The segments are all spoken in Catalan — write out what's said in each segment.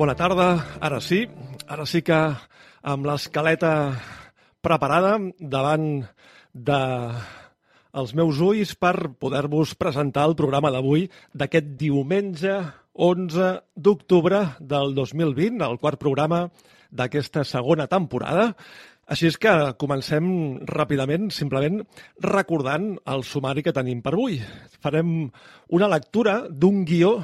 Bona tarda, ara sí, ara sí que amb l'escaleta preparada davant de els meus ulls per poder-vos presentar el programa d'avui d'aquest diumenge 11 d'octubre del 2020, el quart programa d'aquesta segona temporada. Així és que comencem ràpidament, simplement recordant el sumari que tenim per avui. Farem una lectura d'un guió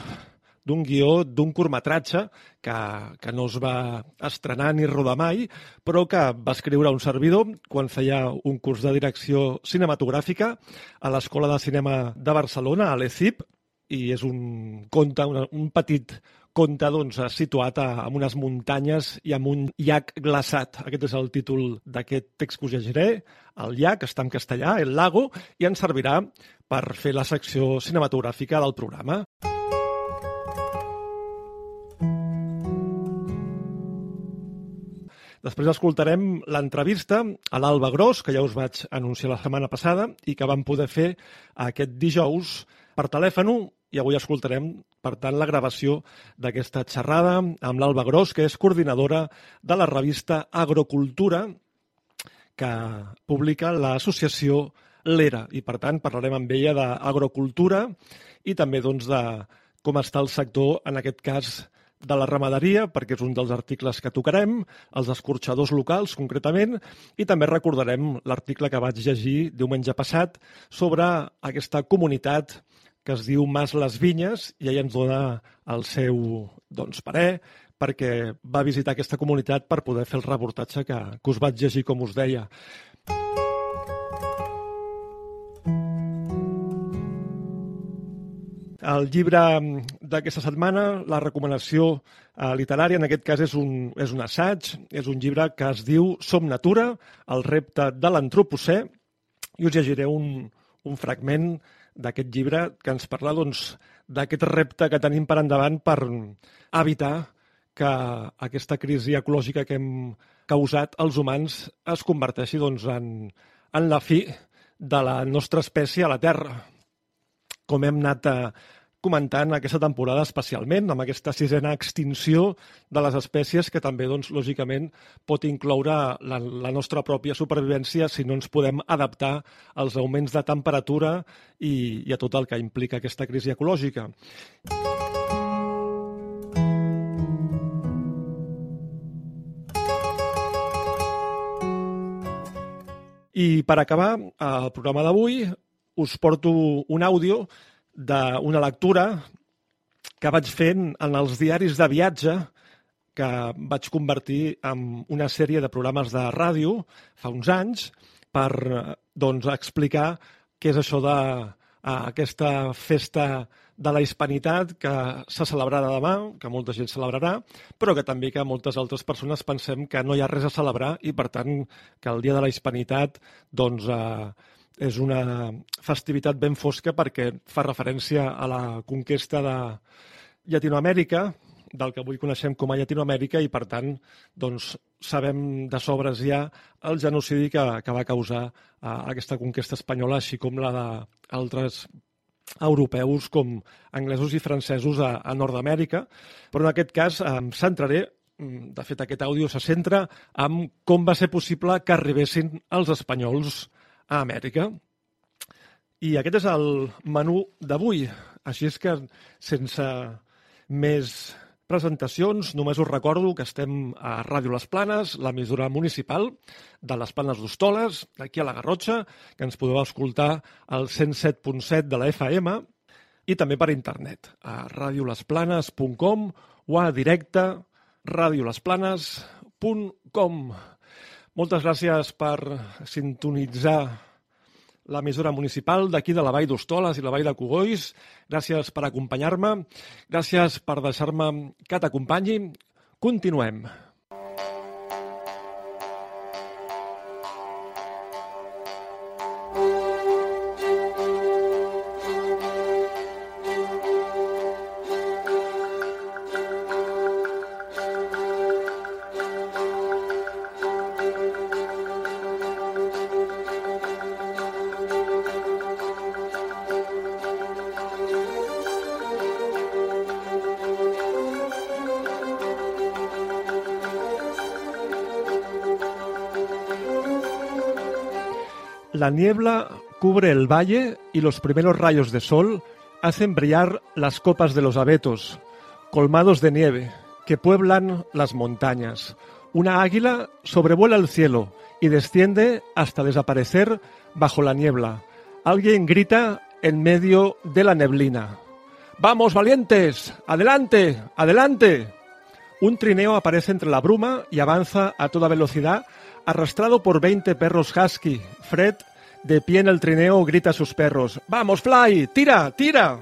d'un guió d'un curtmetratge que, que no es va estrenar ni rodar mai, però que va escriure un servidor quan feia un curs de direcció cinematogràfica a l'Escola de Cinema de Barcelona, a l'ECIP, i és un conte, un, un petit conte doncs, situat a, en unes muntanyes i amb un llac glaçat. Aquest és el títol d'aquest text que us llegiré. El llac està en castellà, el lago, i ens servirà per fer la secció cinematogràfica del programa. Després escoltarem l'entrevista a l'Alba Gros, que ja us vaig anunciar la setmana passada i que vam poder fer aquest dijous per telèfon i avui escoltarem, per tant, la gravació d'aquesta xerrada amb l'Alba Gros, que és coordinadora de la revista Agrocultura, que publica l'associació l'ERA. I, per tant, parlarem amb ella d'agrocultura i també doncs, de com està el sector, en aquest cas, de la ramaderia, perquè és un dels articles que tocarem, els escorxadors locals, concretament, i també recordarem l'article que vaig llegir diumenge passat sobre aquesta comunitat que es diu Mas les Vinyes, i ella ens dona el seu doncs, parer, perquè va visitar aquesta comunitat per poder fer el reportatge que, que us vaig llegir, com us deia. El llibre d'aquesta setmana, la recomanació eh, literària, en aquest cas és un, és un assaig, és un llibre que es diu Som natura, el repte de l'antropocè, i us llegiré un, un fragment d'aquest llibre que ens parla doncs, d'aquest repte que tenim per endavant per evitar que aquesta crisi ecològica que hem causat els humans es converteixi doncs, en, en la fi de la nostra espècie a la Terra. Com hem anat eh, comentant aquesta temporada especialment, amb aquesta sisena extinció de les espècies que també, doncs, lògicament, pot incloure la, la nostra pròpia supervivència si no ens podem adaptar als augments de temperatura i, i a tot el que implica aquesta crisi ecològica. I per acabar el programa d'avui us porto un àudio d'una lectura que vaig fent en els diaris de viatge que vaig convertir en una sèrie de programes de ràdio fa uns anys per doncs, explicar què és això de aquesta festa de la hispanitat que se celebrarà demà, que molta gent celebrarà, però que també que moltes altres persones pensem que no hi ha res a celebrar i, per tant, que el dia de la hispanitat doncs, eh, és una festivitat ben fosca perquè fa referència a la conquesta de Llatinoamèrica del que avui coneixem com a Llatinoamèrica i, per tant, doncs, sabem de sobres ja el genocidi que, que va causar uh, aquesta conquesta espanyola, així com la d'altres europeus com anglesos i francesos a, a Nord-Amèrica, però en aquest cas em centraré, mm, de fet aquest àudio se centra en com va ser possible que arribessin els espanyols a Amèrica. I aquest és el menú d'avui, així és que sense més presentacions. Només us recordo que estem a Ràdio Les Planes, l'emissora municipal de les Planes d'Hostoles, d'aquí a la Garrotxa, que ens podeu escoltar al 107.7 de la FM i també per internet, a radiolesplanes.com o a directe radiolesplanes.com. Moltes gràcies per sintonitzar l'emissora municipal d'aquí de la Vall d'Hostoles i la Vall de Cogolls. Gràcies per acompanyar-me, gràcies per deixar-me que t'acompanyi. Continuem. La niebla cubre el valle y los primeros rayos de sol hacen brillar las copas de los abetos, colmados de nieve, que pueblan las montañas. Una águila sobrevuela el cielo y desciende hasta desaparecer bajo la niebla. Alguien grita en medio de la neblina. ¡Vamos, valientes! ¡Adelante! ¡Adelante! Un trineo aparece entre la bruma y avanza a toda velocidad Arrastrado por 20 perros husky, Fred, de pie en el trineo, grita a sus perros, ¡Vamos, Fly! ¡Tira! ¡Tira!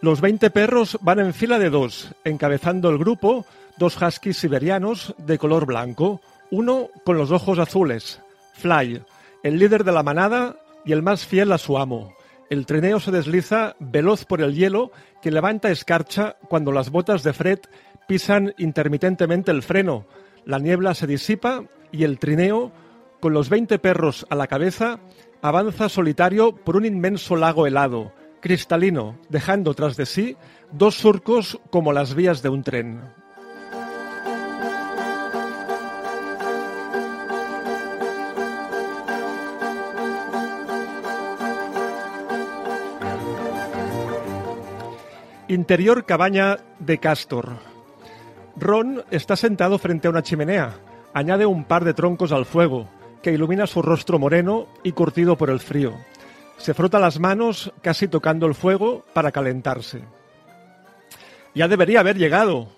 Los 20 perros van en fila de dos, encabezando el grupo dos huskies siberianos de color blanco, uno con los ojos azules, Fly, el líder de la manada y el más fiel a su amo. El trineo se desliza veloz por el hielo que levanta escarcha cuando las botas de Fred pisan intermitentemente el freno. La niebla se disipa y el trineo, con los 20 perros a la cabeza, avanza solitario por un inmenso lago helado, cristalino, dejando tras de sí dos surcos como las vías de un tren. Interior cabaña de Castor. Ron está sentado frente a una chimenea. Añade un par de troncos al fuego, que ilumina su rostro moreno y curtido por el frío. Se frota las manos casi tocando el fuego para calentarse. Ya debería haber llegado.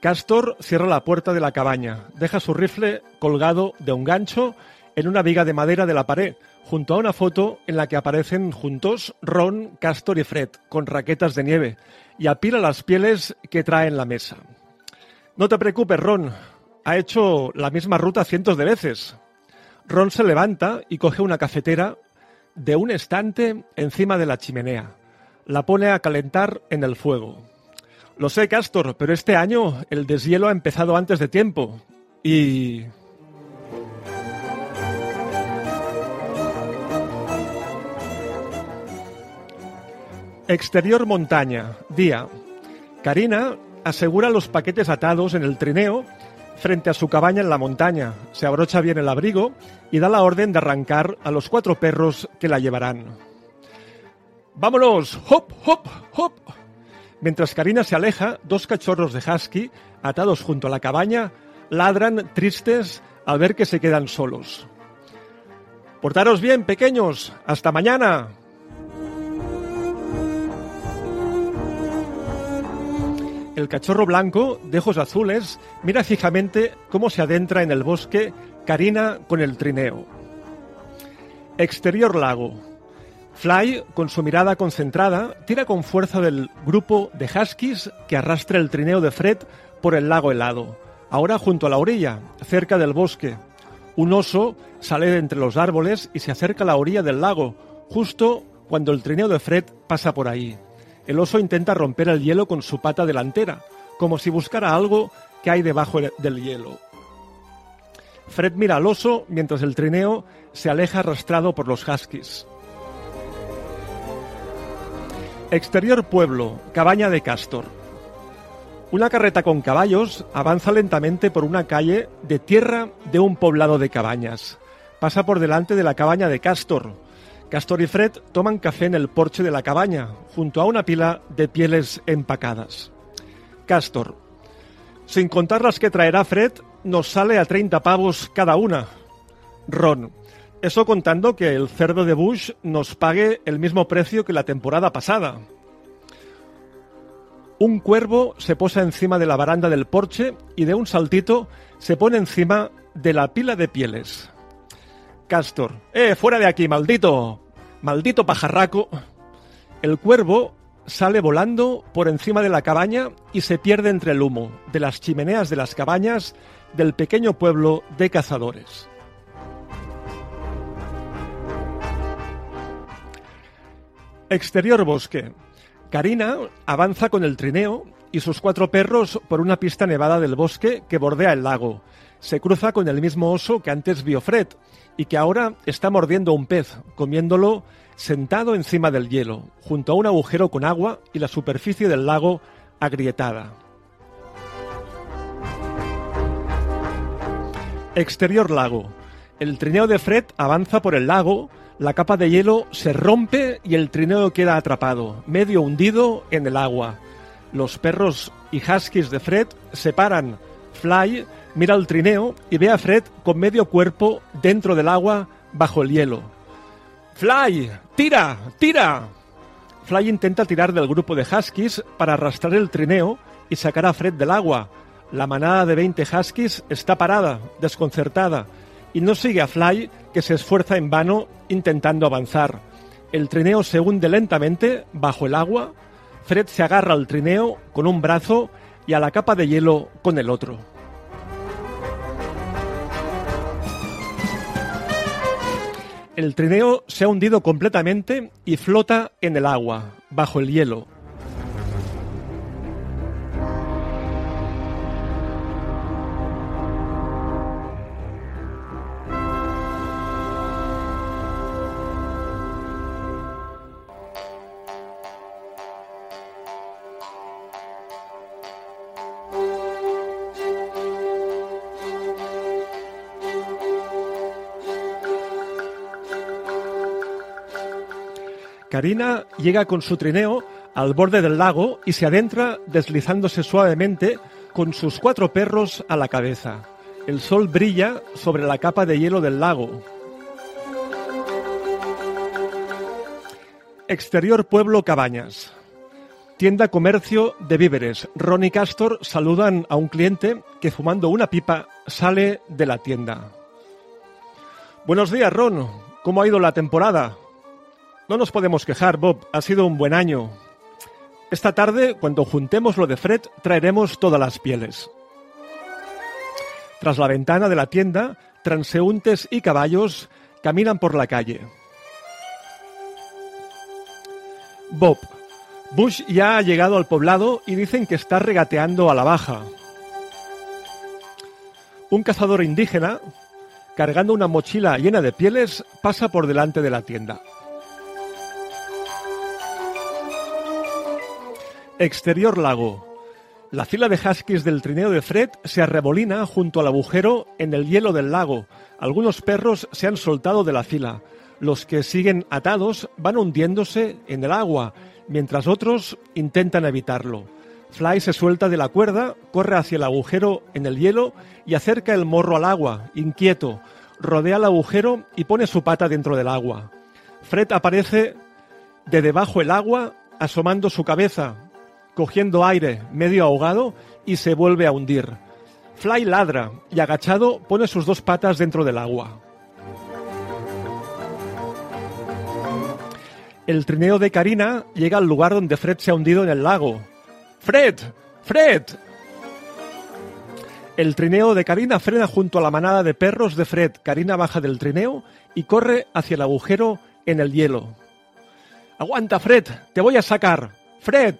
Castor cierra la puerta de la cabaña, deja su rifle colgado de un gancho en una viga de madera de la pared, junto a una foto en la que aparecen juntos Ron, Castor y Fred, con raquetas de nieve, y apila las pieles que trae en la mesa. No te preocupes, Ron. Ha hecho la misma ruta cientos de veces. Ron se levanta y coge una cafetera de un estante encima de la chimenea. La pone a calentar en el fuego. Lo sé, Castor, pero este año el deshielo ha empezado antes de tiempo. Y... Exterior montaña, día. Karina asegura los paquetes atados en el trineo frente a su cabaña en la montaña, se abrocha bien el abrigo y da la orden de arrancar a los cuatro perros que la llevarán. ¡Vámonos! ¡Hop, hop, hop! Mientras Karina se aleja, dos cachorros de husky, atados junto a la cabaña, ladran tristes al ver que se quedan solos. Portaros bien, pequeños. Hasta mañana. El cachorro blanco, de ojos azules, mira fijamente cómo se adentra en el bosque Karina con el trineo. Exterior lago. Fly, con su mirada concentrada, tira con fuerza del grupo de huskies que arrastra el trineo de Fred por el lago helado. Ahora junto a la orilla, cerca del bosque. Un oso sale de entre los árboles y se acerca a la orilla del lago, justo cuando el trineo de Fred pasa por ahí. El oso intenta romper el hielo con su pata delantera, como si buscara algo que hay debajo del hielo. Fred mira al oso mientras el trineo se aleja arrastrado por los huskies. Exterior pueblo, cabaña de Castor. Una carreta con caballos avanza lentamente por una calle de tierra de un poblado de cabañas. Pasa por delante de la cabaña de Castor. Castor y Fred toman café en el porche de la cabaña, junto a una pila de pieles empacadas. Castor. Sin contar las que traerá Fred, nos sale a 30 pavos cada una. Ron. Eso contando que el cerdo de Bush nos pague el mismo precio que la temporada pasada. Un cuervo se posa encima de la baranda del porche y de un saltito se pone encima de la pila de pieles. Castor. ¡Eh, fuera de aquí, maldito! ¡Maldito pajarraco! El cuervo sale volando por encima de la cabaña y se pierde entre el humo de las chimeneas de las cabañas del pequeño pueblo de cazadores. Exterior bosque. Karina avanza con el trineo y sus cuatro perros por una pista nevada del bosque que bordea el lago. Se cruza con el mismo oso que antes vio Fred y que ahora está mordiendo un pez, comiéndolo sentado encima del hielo, junto a un agujero con agua y la superficie del lago agrietada. Exterior lago. El trineo de Fred avanza por el lago, la capa de hielo se rompe y el trineo queda atrapado, medio hundido en el agua. Los perros y huskies de Fred se paran. Fly mira el trineo y ve a Fred con medio cuerpo dentro del agua bajo el hielo. Fly, tira, tira. Fly intenta tirar del grupo de huskies para arrastrar el trineo y sacar a Fred del agua. La manada de 20 huskies está parada, desconcertada, y no sigue a Fly, que se esfuerza en vano intentando avanzar. El trineo se hunde lentamente bajo el agua. Fred se agarra al trineo con un brazo y a la capa de hielo con el otro. El trineo se ha hundido completamente y flota en el agua, bajo el hielo. Karina llega con su trineo al borde del lago y se adentra deslizándose suavemente con sus cuatro perros a la cabeza. El sol brilla sobre la capa de hielo del lago. Exterior Pueblo Cabañas. Tienda comercio de víveres. Ron y Castor saludan a un cliente que fumando una pipa sale de la tienda. Buenos días, Ron. ¿Cómo ha ido la temporada? No nos podemos quejar, Bob. Ha sido un buen año. Esta tarde, cuando juntemos lo de Fred, traeremos todas las pieles. Tras la ventana de la tienda, transeúntes y caballos caminan por la calle. Bob. Bush ya ha llegado al poblado y dicen que está regateando a la baja. Un cazador indígena, cargando una mochila llena de pieles, pasa por delante de la tienda. Exterior lago. La fila de huskies del trineo de Fred se arrebolina junto al agujero en el hielo del lago. Algunos perros se han soltado de la fila. Los que siguen atados van hundiéndose en el agua, mientras otros intentan evitarlo. Fly se suelta de la cuerda, corre hacia el agujero en el hielo y acerca el morro al agua, inquieto. Rodea el agujero y pone su pata dentro del agua. Fred aparece de debajo el agua, asomando su cabeza, cogiendo aire, medio ahogado, y se vuelve a hundir. Fly ladra y agachado pone sus dos patas dentro del agua. El trineo de Karina llega al lugar donde Fred se ha hundido en el lago. ¡Fred! ¡Fred! El trineo de Karina frena junto a la manada de perros de Fred. Karina baja del trineo y corre hacia el agujero en el hielo. ¡Aguanta, Fred! ¡Te voy a sacar! Fred.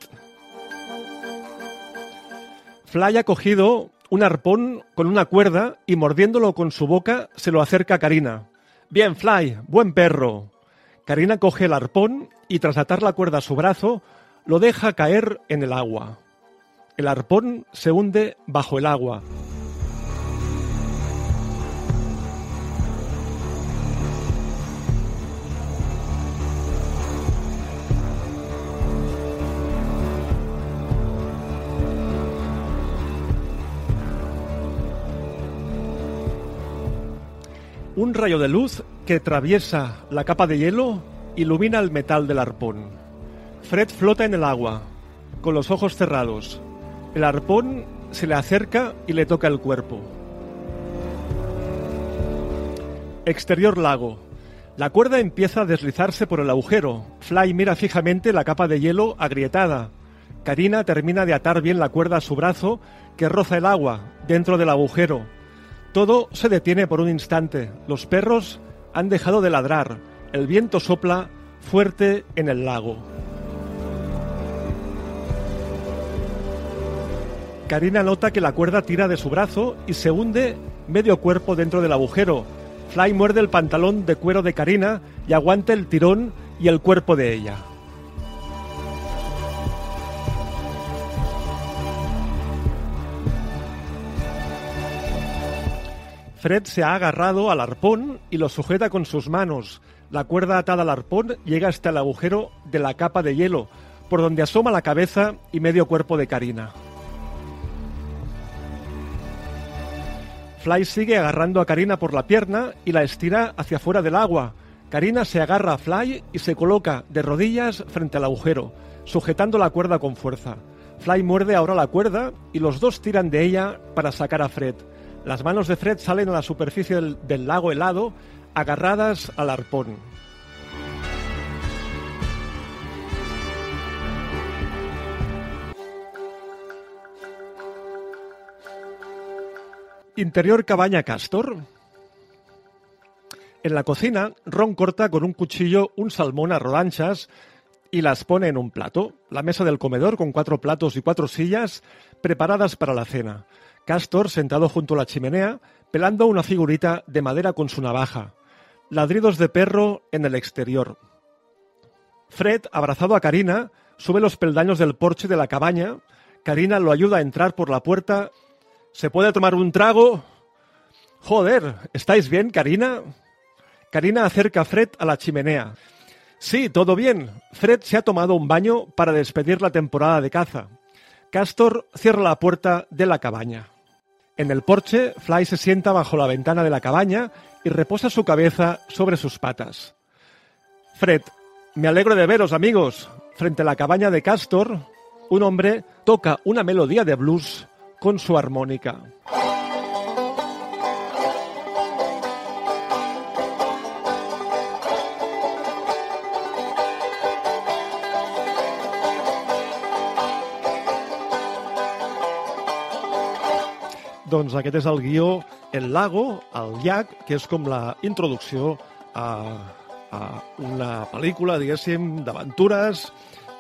Fly ha cogido un arpón con una cuerda y mordiéndolo con su boca se lo acerca a Karina. Bien, Fly, buen perro. Karina coge el arpón y tras atar la cuerda a su brazo, lo deja caer en el agua. El arpón se hunde bajo el agua. Un rayo de luz que atraviesa la capa de hielo ilumina el metal del arpón. Fred flota en el agua, con los ojos cerrados. El arpón se le acerca y le toca el cuerpo. Exterior lago. La cuerda empieza a deslizarse por el agujero. Fly mira fijamente la capa de hielo agrietada. Karina termina de atar bien la cuerda a su brazo que roza el agua dentro del agujero. Todo se detiene por un instante. Los perros han dejado de ladrar. El viento sopla fuerte en el lago. Karina nota que la cuerda tira de su brazo y se hunde medio cuerpo dentro del agujero. Fly muerde el pantalón de cuero de Karina y aguanta el tirón y el cuerpo de ella. Fred se ha agarrado al arpón y lo sujeta con sus manos. La cuerda atada al arpón llega hasta el agujero de la capa de hielo, por donde asoma la cabeza y medio cuerpo de Karina. Fly sigue agarrando a Karina por la pierna y la estira hacia fuera del agua. Karina se agarra a Fly y se coloca de rodillas frente al agujero, sujetando la cuerda con fuerza. Fly muerde ahora la cuerda y los dos tiran de ella para sacar a Fred. Las manos de Fred salen a la superficie del, lago helado, agarradas al arpón. Interior cabaña Castor. En la cocina, Ron corta con un cuchillo un salmón a rodanchas y las pone en un plato. La mesa del comedor con cuatro platos y cuatro sillas preparadas para la cena. Castor sentado junto a la chimenea, pelando una figurita de madera con su navaja. Ladridos de perro en el exterior. Fred, abrazado a Karina, sube los peldaños del porche de la cabaña. Karina lo ayuda a entrar por la puerta. ¿Se puede tomar un trago? Joder, ¿estáis bien, Karina? Karina acerca a Fred a la chimenea. Sí, todo bien. Fred se ha tomado un baño para despedir la temporada de caza. Castor cierra la puerta de la cabaña. En el porche, Fly se sienta bajo la ventana de la cabaña y reposa su cabeza sobre sus patas. Fred, me alegro de veros, amigos. Frente a la cabaña de Castor, un hombre toca una melodía de blues con su armónica. Doncs aquest és el guió El Lago, el llac, que és com la introducció a, a una pel·lícula, diguéssim, d'aventures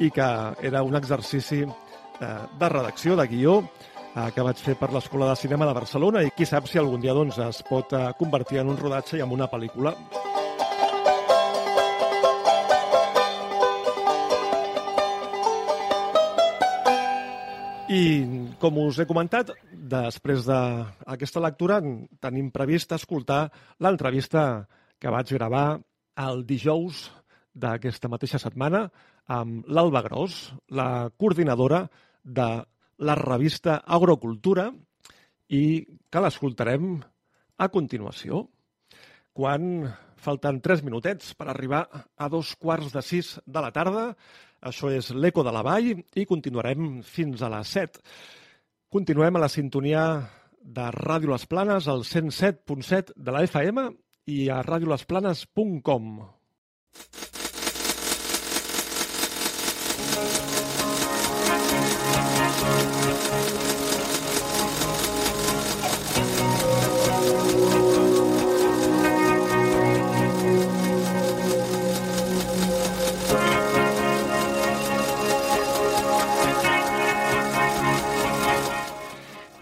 i que era un exercici eh, de redacció, de guió, eh, que vaig fer per l'Escola de Cinema de Barcelona i qui sap si algun dia doncs, es pot eh, convertir en un rodatge i en una pel·lícula. I, com us he comentat, després d'aquesta lectura tenim previst escoltar l'entrevista que vaig gravar el dijous d'aquesta mateixa setmana amb l'Alba Gros, la coordinadora de la revista Agrocultura, i que l'escoltarem a continuació, quan falten tres minutets per arribar a dos quarts de sis de la tarda, això és l'Eco de la Vall i continuarem fins a les 7. Continuem a la sintonia de Ràdio Les Planes, al 107.7 de la FM i a radiolesplanes.com.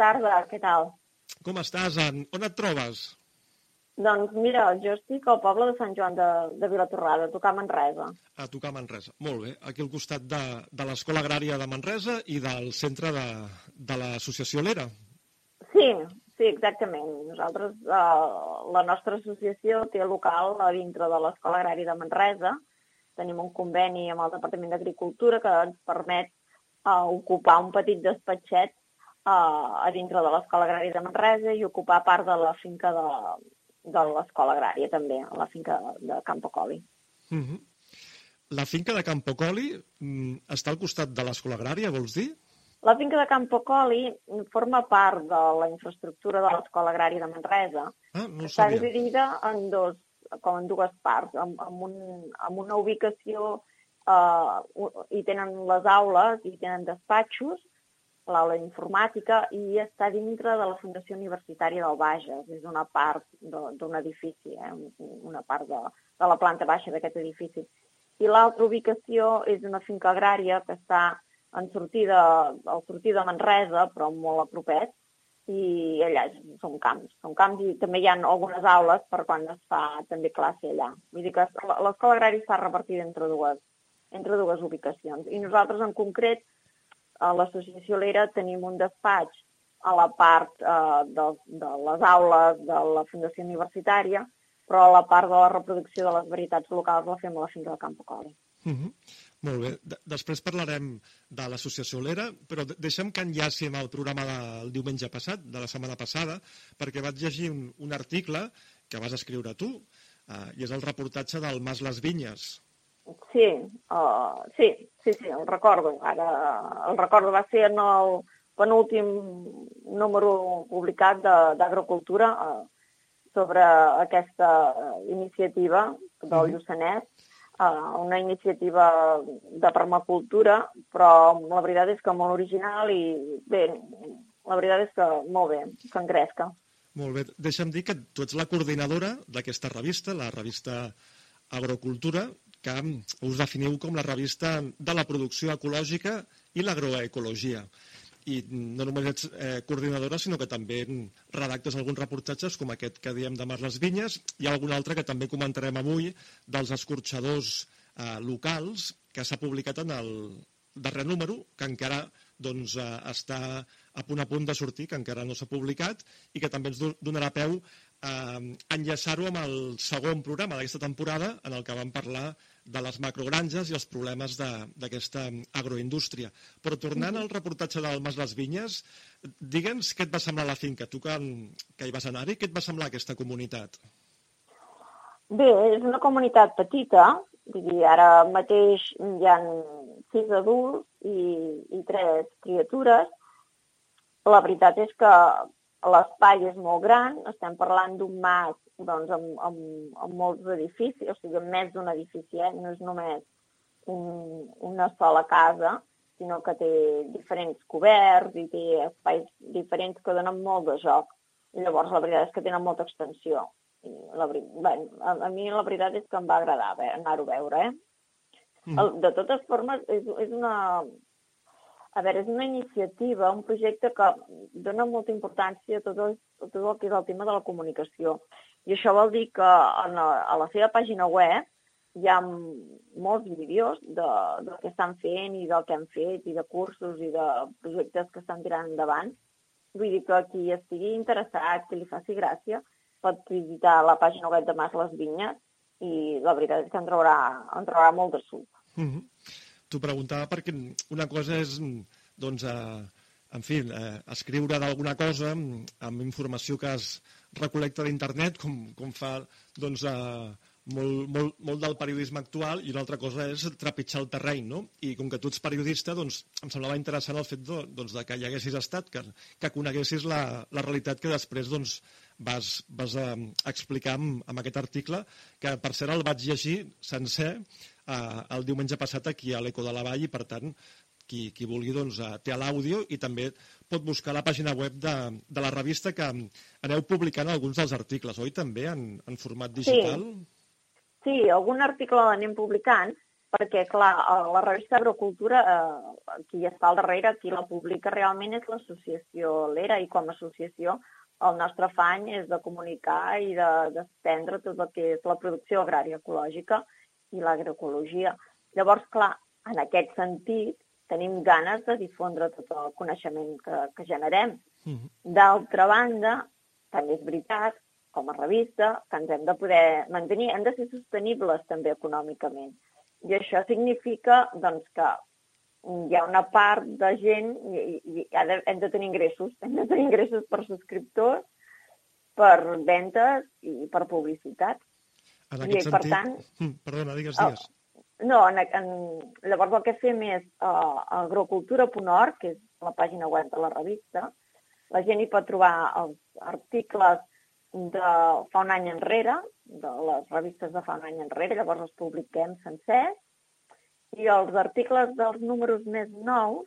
tarda, què tal? Com estàs? En- On et trobes? Doncs mira, jo estic al poble de Sant Joan de, de Vilatorrada, a tocar Manresa. A tocar Manresa. Molt bé. Aquí al costat de, de l'Escola Agrària de Manresa i del centre de, de l'associació Lera. Sí, sí, exactament. Nosaltres, eh, la nostra associació té local a dintre de l'Escola Agrària de Manresa. Tenim un conveni amb el Departament d'Agricultura que ens permet eh, ocupar un petit despatxet eh, a dintre de l'Escola Agrària de Manresa i ocupar part de la finca de, de l'Escola Agrària també, a la finca de Campocoli. Uh -huh. La finca de Campocoli mm, està al costat de l'Escola Agrària, vols dir? La finca de Campocoli forma part de la infraestructura de l'Escola Agrària de Manresa. Ah, no Està sabia. dividida en, dos, com en dues parts, amb, amb, un, amb una ubicació, eh, u- hi tenen les aules, hi tenen despatxos, l'aula d'informàtica, i està dintre de la Fundació Universitària del Bages. És una part d'un edifici, eh, un- una part de, de la planta baixa d'aquest edifici. I l'altra ubicació és una finca agrària que està en sortida, al sortir de Manresa, però molt a propet, i allà són camps. Són camps i també hi ha algunes aules per quan es fa també classe allà. Vull dir que l'escola agrària està repartida entre dues, entre dues ubicacions. I nosaltres en concret, a l'associació Lera, tenim un despatx a la part eh, de, de les aules de la Fundació Universitària, però la part de la reproducció de les varietats locals la fem a la finca de Campo Coli. Uh -huh. Molt bé. De després parlarem de l'associació Lera, però de deixa'm que enllaci amb el programa del diumenge passat, de la setmana passada, perquè vaig llegir un, un article que vas escriure tu, uh, i és el reportatge del Mas Les Vinyes. Sí, uh, sí, sí, sí, el recordo. Ara, el recordo va ser en el penúltim número publicat d'Agrocultura uh, sobre aquesta eh, iniciativa del. Lluçanès, uh, una iniciativa de permacultura, però la veritat és que molt original i bé, la veritat és que molt bé, que engresca. Molt bé. Deixa'm dir que tu ets la coordinadora d'aquesta revista, la revista Agrocultura, que us definiu com la revista de la producció ecològica i l'agroecologia. I no només ets eh, coordinadora, sinó que també redactes alguns reportatges com aquest que diem de Mar les Vinyes i algun altre que també comentarem avui dels escorxadors eh, locals que s'ha publicat en el darrer número, que encara doncs, eh, està a punt a punt de sortir, que encara no s'ha publicat, i que també ens do- donarà peu a enllaçar-ho amb el segon programa d'aquesta temporada, en el que vam parlar de les macrogranges i els problemes d'aquesta agroindústria. Però tornant al reportatge del Mas les Vinyes, digue'ns què et va semblar la finca, tu que, que hi vas anar-hi, què et va semblar aquesta comunitat? Bé, és una comunitat petita, vull dir, ara mateix hi ha sis adults i, i tres criatures. La veritat és que l'espai és molt gran, estem parlant d'un mas doncs, amb, amb, amb molts edificis, o sigui, amb més d'un edifici, eh? no és només un, una sola casa, sinó que té diferents coberts i té espais diferents que donen molt de joc. I llavors la veritat és que tenen molta extensió. I la, bé, a, a mi la veritat és que em va agradar anar-ho a veure. Eh? Mm. El, de totes formes, és, és una... A veure, és una iniciativa, un projecte que dona molta importància a tot el, a tot el que és el tema de la comunicació. I això vol dir que en la, a la seva pàgina web hi ha molts vídeos de, del que estan fent i del que han fet i de cursos i de projectes que estan tirant endavant. Vull dir que qui estigui interessat, que li faci gràcia, pot visitar la pàgina web de Mas les Vinyes i la veritat és que en traurà, en traurà molt de suc. Mm -hmm. T'ho preguntava perquè una cosa és, doncs, eh, en fi, eh, escriure d'alguna cosa amb informació que has recolecta d'internet, com, com fa doncs, eh, molt, molt, molt del periodisme actual i l'altra cosa és trepitjar el terreny, no? I com que tu ets periodista, doncs em semblava interessant el fet doncs, de que hi haguessis estat, que, que coneguessis la, la realitat que després doncs, vas, vas a, eh, explicar amb, amb aquest article, que per cert el vaig llegir sencer eh, el diumenge passat aquí a l'Eco de la Vall i per tant qui, qui vulgui doncs, eh, té l'àudio i també pot buscar la pàgina web de, de la revista que aneu publicant alguns dels articles, oi també, en, en format digital? Sí. Sí, algun article l'anem publicant, perquè, clar, la revista Agrocultura, eh, qui està al darrere, qui la publica realment és l'associació l'ERA, i com a associació el nostre afany és de comunicar i d'estendre de, tot el que és la producció agrària ecològica i l'agroecologia. Llavors, clar, en aquest sentit, tenim ganes de difondre tot el coneixement que, que generem. Mm -hmm. D'altra banda, també és veritat com a revista, que ens hem de poder mantenir, hem de ser sostenibles també econòmicament. I això significa doncs, que hi ha una part de gent i, i, i hem de tenir ingressos, hem de tenir ingressos per subscriptors, per ventes i per publicitat. En aquest I, sentit... Per tant, hm, perdona, digues, digues. No, en, en, llavors el que fem és uh, agrocultura.org, que és la pàgina web de la revista, la gent hi pot trobar els articles de fa un any enrere, de les revistes de fa un any enrere, llavors els publiquem sencers, i els articles dels números més nous,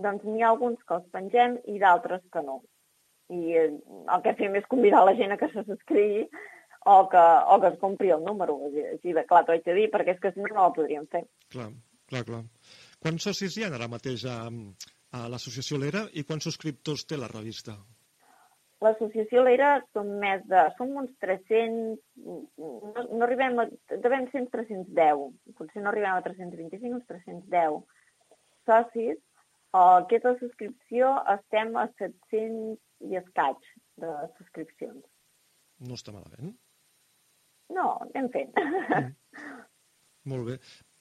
doncs n'hi ha alguns que els pengem i d'altres que no. I eh, el que fem és convidar la gent a que se subscrigui o que, o que es compri el número. Així de clar, t'ho haig de dir, perquè és que si no, no ho podríem fer. Clar, clar, clar. Quants socis hi ha ara mateix a, a l'associació L'Era i quants subscriptors té la revista? L'associació l'era som més de... Som uns 300... No, no arribem a... Devem ser uns 310. Potser no arribem a 325, uns 310 socis. Uh, aquesta subscripció estem a 700 i escaig de subscripcions. No està malament. No, anem fent. Molt bé.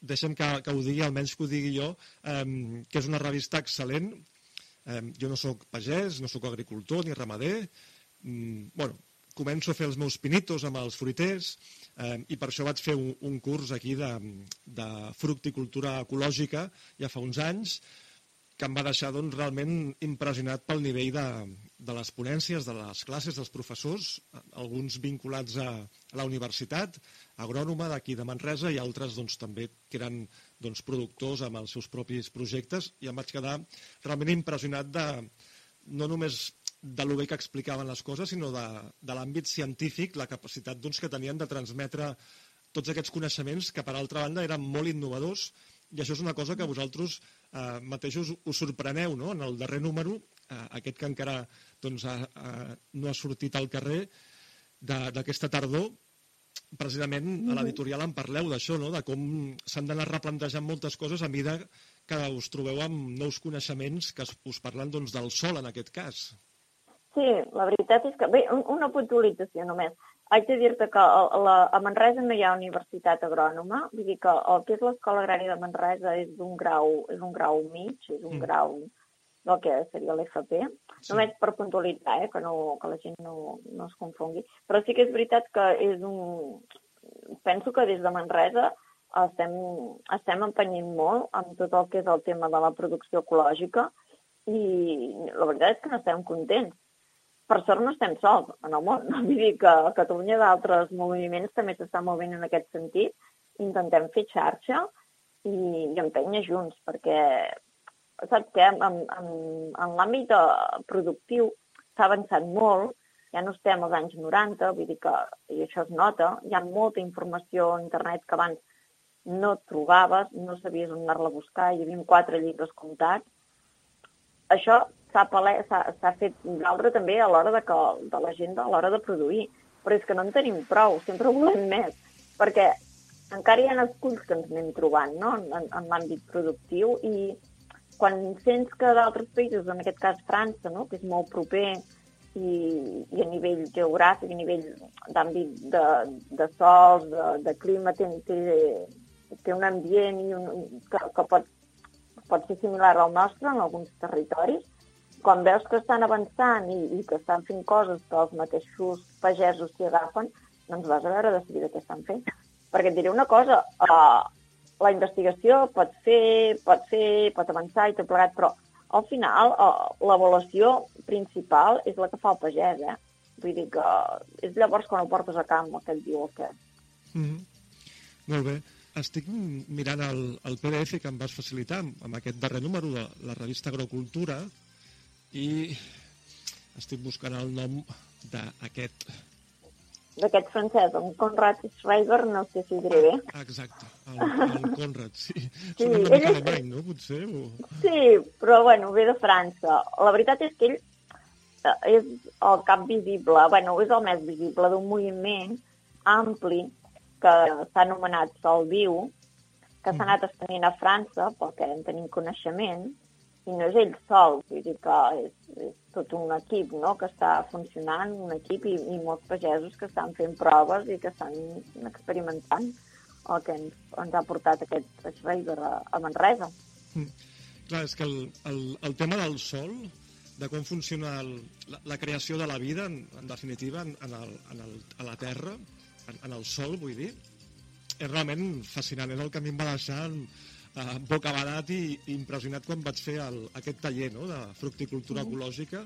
Deixa'm que, que ho digui, almenys que ho digui jo, eh, que és una revista excel·lent, Eh, jo no sóc pagès, no sóc agricultor ni ramader. Mm, bueno, començo a fer els meus pinitos amb els fruiters eh, i per això vaig fer un, un curs aquí de, de fructicultura ecològica ja fa uns anys que em va deixar doncs, realment impressionat pel nivell de, de les ponències, de les classes dels professors, alguns vinculats a, a la universitat, agrònoma d'aquí de Manresa i altres doncs, també que eren doncs, productors amb els seus propis projectes. I em vaig quedar realment impressionat de, no només de lo bé que explicaven les coses, sinó de, de l'àmbit científic, la capacitat doncs, que tenien de transmetre tots aquests coneixements que, per altra banda, eren molt innovadors i això és una cosa que vosaltres eh, mateixos us sorpreneu, no? En el darrer número, eh, aquest que encara doncs, ha, ha, no ha sortit al carrer d'aquesta tardor, precisament a l'editorial en parleu d'això, no? de com s'han d'anar replantejant moltes coses a mesura que us trobeu amb nous coneixements que us parlen doncs, del sol, en aquest cas. Sí, la veritat és que... Bé, una puntualització només. Haig de dir-te que a, la, a Manresa no hi ha universitat agrònoma, vull dir que el que és l'Escola Agrària de Manresa és un grau, és un grau mig, és un mm. grau del que seria l'FP, sí. només per puntualitzar, eh, que, no, que la gent no, no es confongui. Però sí que és veritat que és un... Penso que des de Manresa estem, estem empenyent molt amb tot el que és el tema de la producció ecològica i la veritat és que n'estem contents per sort no estem sols en el món. Vull dir que a Catalunya d'altres moviments també s'està movent en aquest sentit. Intentem fer xarxa i, i empènyer junts, perquè saps què? En, en, en l'àmbit productiu s'ha avançat molt, ja no estem als anys 90, vull dir que, i això es nota, hi ha molta informació a internet que abans no trobaves, no sabies on anar-la a buscar, hi havia quatre llibres comptats. Això s'ha fet valdre també a l'hora de, de la gent a l'hora de produir. Però és que no en tenim prou, sempre volem més, perquè encara hi ha esculls que ens anem trobant no? en, en l'àmbit productiu i quan sents que d'altres països, en aquest cas França, no? que és molt proper i, i a nivell geogràfic, a nivell d'àmbit de, de sols, de, de clima, té, té, té un ambient i un, que, que pot, pot ser similar al nostre en alguns territoris, quan veus que estan avançant i, i que estan fent coses que els mateixos pagesos s'hi agafen, doncs vas a veure de seguida què estan fent. Perquè et diré una cosa, uh, la investigació pot fer, pot fer, pot avançar i tot plegat, però al final uh, l'avaluació principal és la que fa el pagès, eh? Vull dir que és llavors quan ho portes a camp el que et diu el que... Mm -hmm. Molt bé. Estic mirant el, el PDF que em vas facilitar amb aquest darrer número de la revista Agrocultura i estic buscant el nom d'aquest d'aquest francès, en Conrad Schreiber, no sé si ho diré bé. Exacte, el, el Conrad, sí. sí Sona una mica alemany, no, potser? O... Sí, però bueno, ve de França. La veritat és que ell eh, és el cap visible, bueno, és el més visible d'un moviment ampli que s'ha anomenat Sol Viu, que s'ha mm. anat estenent a França, pel que en tenim coneixement, i no és ell sol, vull dir que és, és tot un equip no? que està funcionant, un equip i, i molts pagesos que estan fent proves i que estan experimentant el que ens, ens ha portat aquest Schreiber a, a Manresa. Mm. Clar, és que el, el, el tema del sol, de com funciona el, la, la creació de la vida, en, en definitiva, en, en, el, en el, a la Terra, en, en el sol, vull dir, és realment fascinant. És el que a mi em va deixar eh, bocabadat i, impressionat quan vaig fer el, aquest taller no?, de fructicultura mm. ecològica,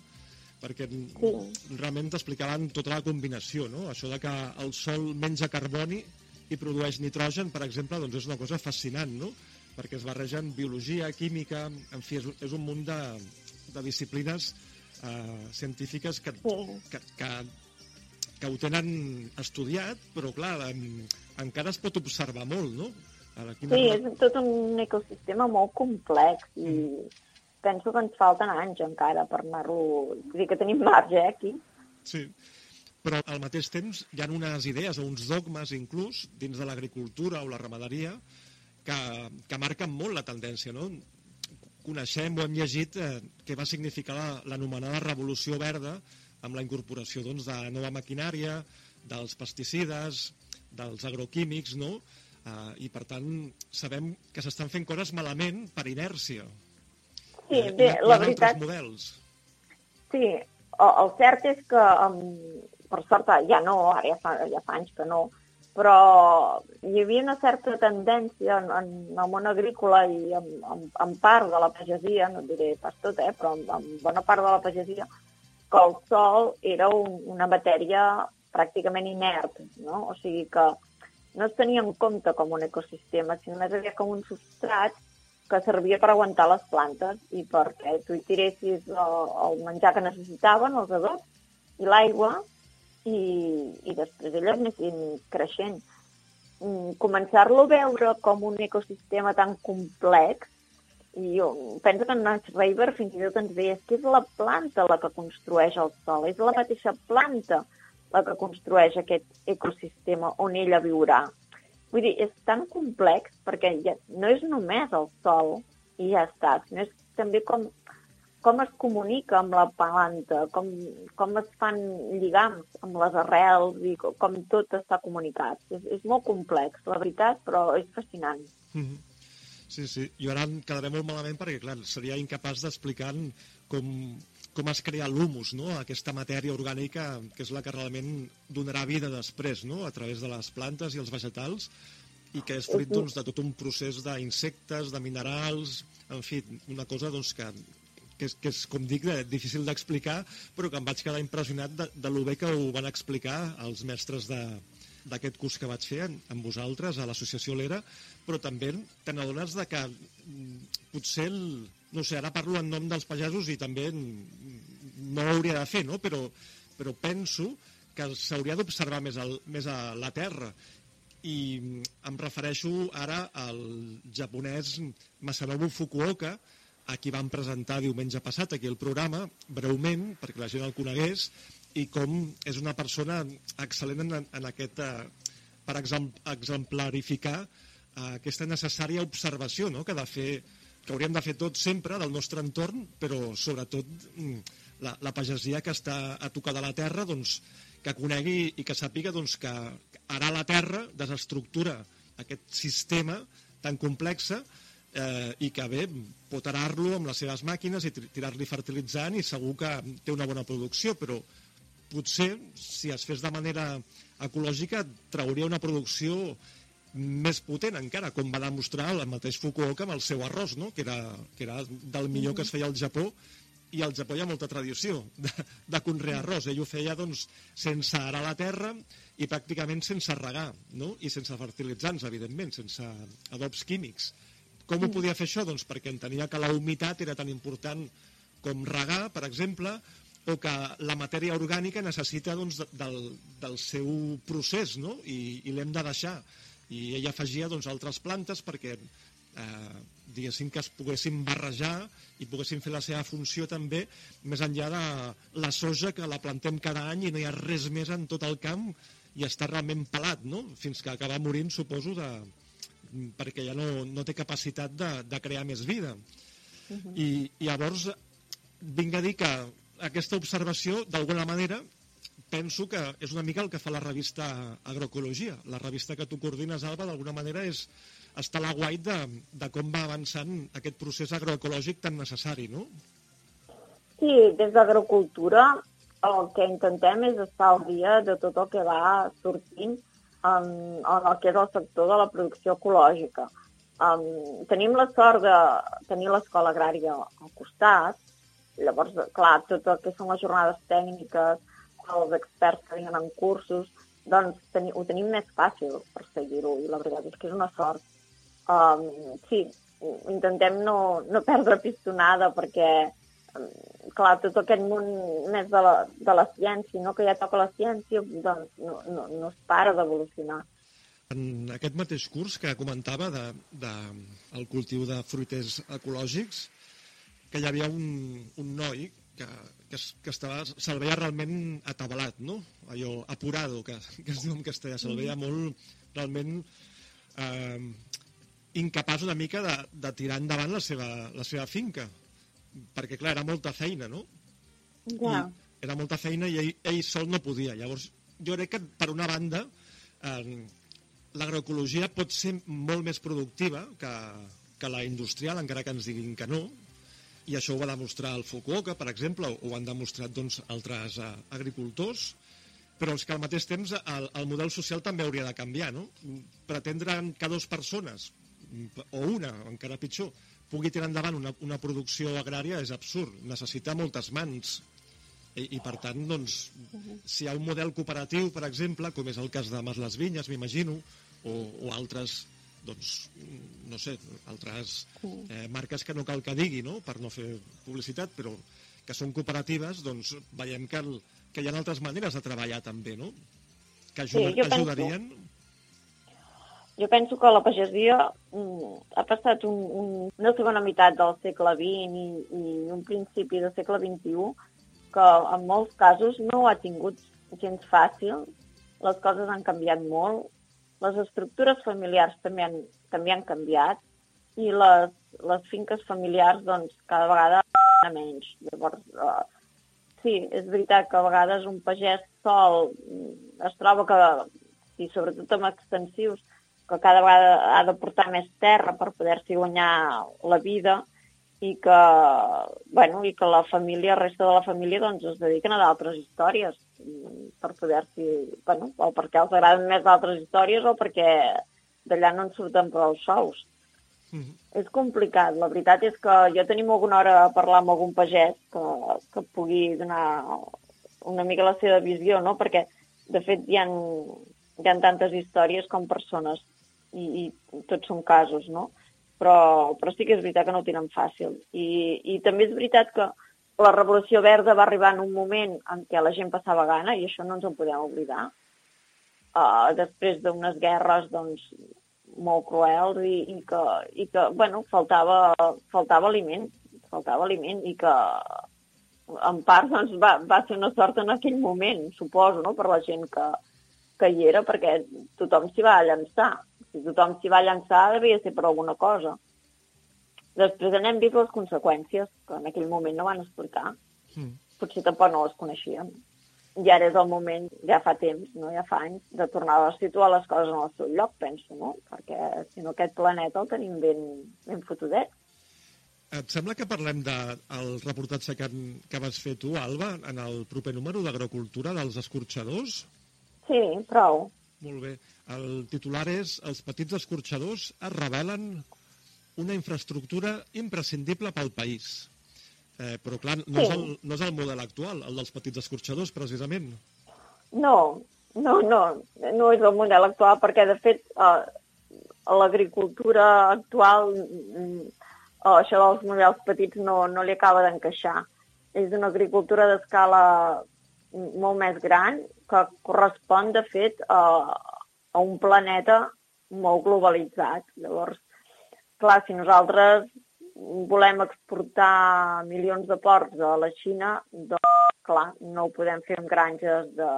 perquè sí. realment t'explicaven tota la combinació, no? Això de que el sol menja carboni i produeix nitrogen, per exemple, doncs és una cosa fascinant, no? Perquè es barregen biologia, química, en fi, és, és un munt de, de disciplines eh, científiques que, sí. que, que, que ho tenen estudiat, però clar, en, encara es pot observar molt, no? Sí, és tot un ecosistema molt complex i mm. penso que ens falten anys encara per anar-lo... Vull dir que tenim marge, eh, aquí. Sí, però al mateix temps hi ha unes idees o uns dogmes inclús dins de l'agricultura o la ramaderia que, que marquen molt la tendència, no? Coneixem o hem llegit eh, què va significar l'anomenada revolució verda amb la incorporació doncs, de nova maquinària, dels pesticides, dels agroquímics, no? Uh, I, per tant, sabem que s'estan fent coses malament per inèrcia. Sí, eh, bé, la veritat... models. Sí, el, cert és que, um, per sort, ja no, ara ja fa, ja fa anys que no, però hi havia una certa tendència en, en el món agrícola i en, en, en part de la pagesia, no diré pas tot, eh, però en, en bona part de la pagesia, que el sol era un, una matèria pràcticament inert, no? O sigui que no es tenia en compte com un ecosistema, sinó més aviat com un substrat que servia per aguantar les plantes i perquè tu hi tiressis el, el menjar que necessitaven, els adobs i l'aigua, i, i després elles anessin creixent. Mm, començar-lo a veure com un ecosistema tan complex, i jo penso que en Nash Raver fins i tot ens deia que és la planta la que construeix el sol, és la mateixa planta la que construeix aquest ecosistema on ella viurà. Vull dir, és tan complex perquè ja no és només el sol i ja està, sinó és també com, com es comunica amb la planta, com, com es fan lligams amb les arrels i com, tot està comunicat. És, és molt complex, la veritat, però és fascinant. Mm -hmm. Sí, sí. Jo ara em quedaré molt malament perquè, clar, seria incapaç d'explicar com, com es crea l'humus, no? aquesta matèria orgànica que és la que realment donarà vida després no? a través de les plantes i els vegetals i que és fruit doncs, de tot un procés d'insectes, de minerals, en fi, una cosa doncs, que, que, és, que és, com dic, difícil d'explicar, però que em vaig quedar impressionat de, de lo bé que ho van explicar els mestres de, d'aquest curs que vaig fer amb vosaltres a l'associació Lera, però també te n'adones que mm, potser el, no sé, ara parlo en nom dels pagesos i també no ho hauria de fer, no? però, però penso que s'hauria d'observar més, el, més a la terra i em refereixo ara al japonès Masanobu Fukuoka, a qui vam presentar diumenge passat aquí el programa, breument, perquè la gent el conegués, i com és una persona excel·lent en, en aquest, eh, per exemplarificar eh, aquesta necessària observació no?, que de fer que hauríem de fer tot sempre del nostre entorn, però sobretot mm, la, la pagesia que està a tocar de la terra, doncs, que conegui i que sàpiga doncs, que ara la terra desestructura aquest sistema tan complex eh, i que bé, pot arar-lo amb les seves màquines i tirar-li fertilitzant i segur que té una bona producció, però potser si es fes de manera ecològica trauria una producció més potent encara, com va demostrar el mateix Fukuoka amb el seu arròs, no? que, era, que era del millor que es feia al Japó i al Japó hi ha molta tradició de, de conrear arròs. Ell ho feia doncs, sense arar la terra i pràcticament sense regar, no? i sense fertilitzants, evidentment, sense adobs químics. Com ho podia fer això? Doncs perquè entenia que la humitat era tan important com regar, per exemple, o que la matèria orgànica necessita doncs, del, del seu procés, no? I, i l'hem de deixar. I ella afegia doncs, altres plantes perquè eh, diguéssim que es poguessin barrejar i poguessin fer la seva funció també més enllà de la soja que la plantem cada any i no hi ha res més en tot el camp i està realment pelat, no? Fins que acaba morint, suposo, de, perquè ja no, no té capacitat de, de crear més vida. Uh -huh. I, I llavors vinc a dir que aquesta observació, d'alguna manera, penso que és una mica el que fa la revista Agroecologia. La revista que tu coordines, Alba, d'alguna manera és està a la guait de, de com va avançant aquest procés agroecològic tan necessari, no? Sí, des d'agricultura el que intentem és estar al dia de tot el que va sortint en, en el que és el sector de la producció ecològica. Um, tenim la sort de tenir l'escola agrària al costat, llavors, clar, tot el que són les jornades tècniques, els experts que venen en cursos, doncs teni, ho tenim més fàcil per seguir-ho i la veritat és que és una sort. Um, sí, intentem no, no perdre pistonada perquè, um, clar, tot aquest món més de la, de la ciència, no? que ja toca la ciència, doncs no, no, no es para d'evolucionar. En aquest mateix curs que comentava de, de, el cultiu de fruiters ecològics, que hi havia un, un noi que, que, es, que estava, se'l veia realment atabalat, no? Allò apurado, que, que es diu en castellà, se'l veia molt realment eh, incapaç una mica de, de tirar endavant la seva, la seva finca, perquè, clar, era molta feina, no? Ja. I era molta feina i ell, ell sol no podia. Llavors, jo crec que, per una banda, eh, l'agroecologia pot ser molt més productiva que, que la industrial, encara que ens diguin que no, i això ho va demostrar el Fukuoka, per exemple, o ho han demostrat doncs, altres eh, agricultors, però és que al mateix temps el, el model social també hauria de canviar, no? Pretendre que dues persones o una, encara pitjor, pugui tirar endavant una, una producció agrària és absurd. Necessita moltes mans. I, i per tant, doncs, si hi ha un model cooperatiu, per exemple, com és el cas de Mas les Vinyes, m'imagino, o, o altres doncs, no sé, altres eh, marques que no cal que digui, no?, per no fer publicitat, però que són cooperatives, doncs veiem que, el, que hi ha altres maneres de treballar també, no?, que ajuden, sí, ajudarien... Penso jo penso que la pagesia mm, ha passat un, un, una segona meitat del segle XX i, i un principi del segle XXI que en molts casos no ha tingut gens fàcil. Les coses han canviat molt, les estructures familiars també han, també han canviat i les, les finques familiars doncs, cada vegada menys. Llavors, uh, sí, és veritat que a vegades un pagès sol mm, es troba que, i sobretot amb extensius, que cada vegada ha de portar més terra per poder-s'hi guanyar la vida i que, bueno, i que la família, resta de la família, doncs, es dediquen a d'altres històries per poder-s'hi, bueno, o perquè els agraden més d'altres històries o perquè d'allà no en surten prou sous. Mm -hmm. És complicat. La veritat és que jo tenim alguna hora a parlar amb algun pagès que, que pugui donar una mica la seva visió, no? Perquè, de fet, hi ha, hi ha tantes històries com persones i, i tots són casos, no? Però, però sí que és veritat que no ho tenen fàcil. I, I també és veritat que la Revolució Verda va arribar en un moment en què la gent passava gana, i això no ens en podem oblidar, uh, després d'unes guerres doncs, molt cruels i, i, que, i que bueno, faltava, faltava aliment, faltava aliment i que en part doncs, va, va ser una sort en aquell moment, suposo, no? per la gent que, que hi era, perquè tothom s'hi va llançar. Si tothom s'hi va llançar, devia ser per alguna cosa. Després n'hem vist les conseqüències, que en aquell moment no van explicar. Mm. Potser tampoc no les coneixíem. i ara és el moment, ja fa temps, no? ja fa anys, de tornar a situar les coses en el seu lloc, penso, no? Perquè, si no, aquest planeta el tenim ben, ben fotudet. Et sembla que parlem del de, reportatge que, que vas fer tu, Alba, en el proper número d'Agrocultura dels escorxadors? Sí, prou. Molt bé. El titular és Els petits escorxadors es revelen una infraestructura imprescindible pel país. Eh, però, clar, no, sí. és el, no és el model actual, el dels petits escorxadors, precisament. No, no, no, no és el model actual, perquè, de fet, eh, l'agricultura actual eh, això dels models petits no, no li acaba d'encaixar. És una agricultura d'escala molt més gran que correspon, de fet, a, a un planeta molt globalitzat. Llavors, clar, si nosaltres volem exportar milions de porcs a la Xina, doncs, clar, no ho podem fer amb granges de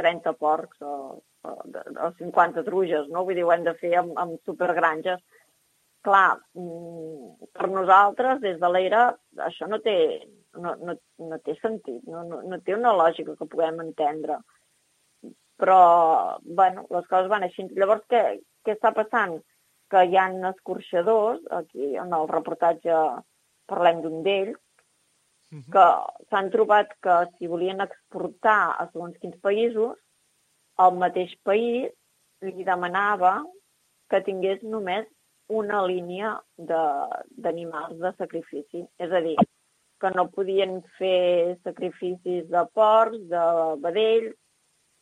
30 porcs o, o, o 50 truges, no? Vull dir, ho hem de fer amb, amb supergranges. Clar, mm, per nosaltres, des de l'era, això no té, no, no, no té sentit, no, no, no té una lògica que puguem entendre. Però, bueno, les coses van així. Llavors, què, què està passant? que hi ha escorxadors, aquí en el reportatge parlem d'un d'ells, uh -huh. que s'han trobat que si volien exportar a segons quins països, el mateix país li demanava que tingués només una línia d'animals de, de sacrifici. És a dir, que no podien fer sacrificis de porcs, de vedells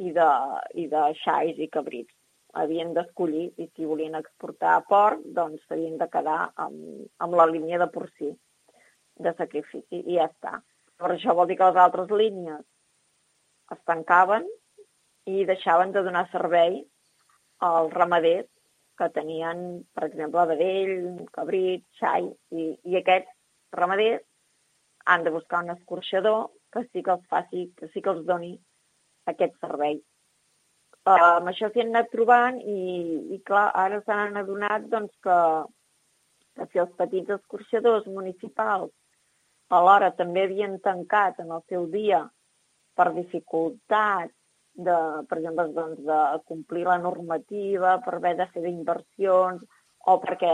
i de, i de xais i cabrits havien d'escollir i si volien exportar a port, doncs s'havien de quedar amb, amb la línia de porcí de sacrifici i ja està. Per això vol dir que les altres línies es tancaven i deixaven de donar servei als ramaders que tenien, per exemple, vedell, cabrit, xai, i, i aquests ramaders han de buscar un escorxador que sí que els faci, que sí que els doni aquest servei. Uh, amb això s'hi han anat trobant i, i clar, ara s'han adonat doncs, que, que si els petits escorxadors municipals alhora també havien tancat en el seu dia per dificultat de, per exemple, doncs, de complir la normativa, per haver de fer inversions o perquè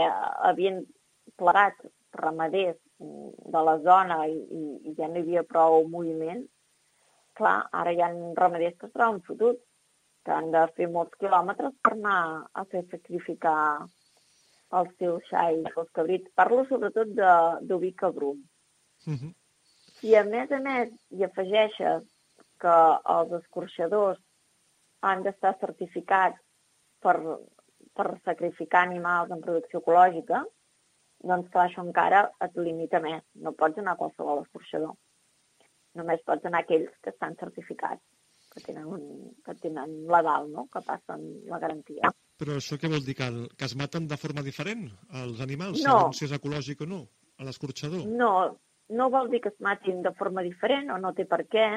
havien plegat ramaders de la zona i, i, i ja no hi havia prou moviment, clar, ara hi ha ramaders que troben fotuts que han de fer molts quilòmetres per anar a fer sacrificar els seus xais, els cabrits. Parlo sobretot d'oví cabrum. Uh -huh. I a més a més hi afegeixes que els escorxadors han d'estar certificats per, per sacrificar animals en producció ecològica, doncs clar, això encara et limita més. No pots anar a qualsevol escorxador. Només pots anar aquells que estan certificats que tenen, un, que tenen legal, no? que passen la garantia. Però això què vol dir? Que, que es maten de forma diferent els animals, no. segons si és ecològic o no, a l'escorxador? No, no vol dir que es matin de forma diferent, o no té per què,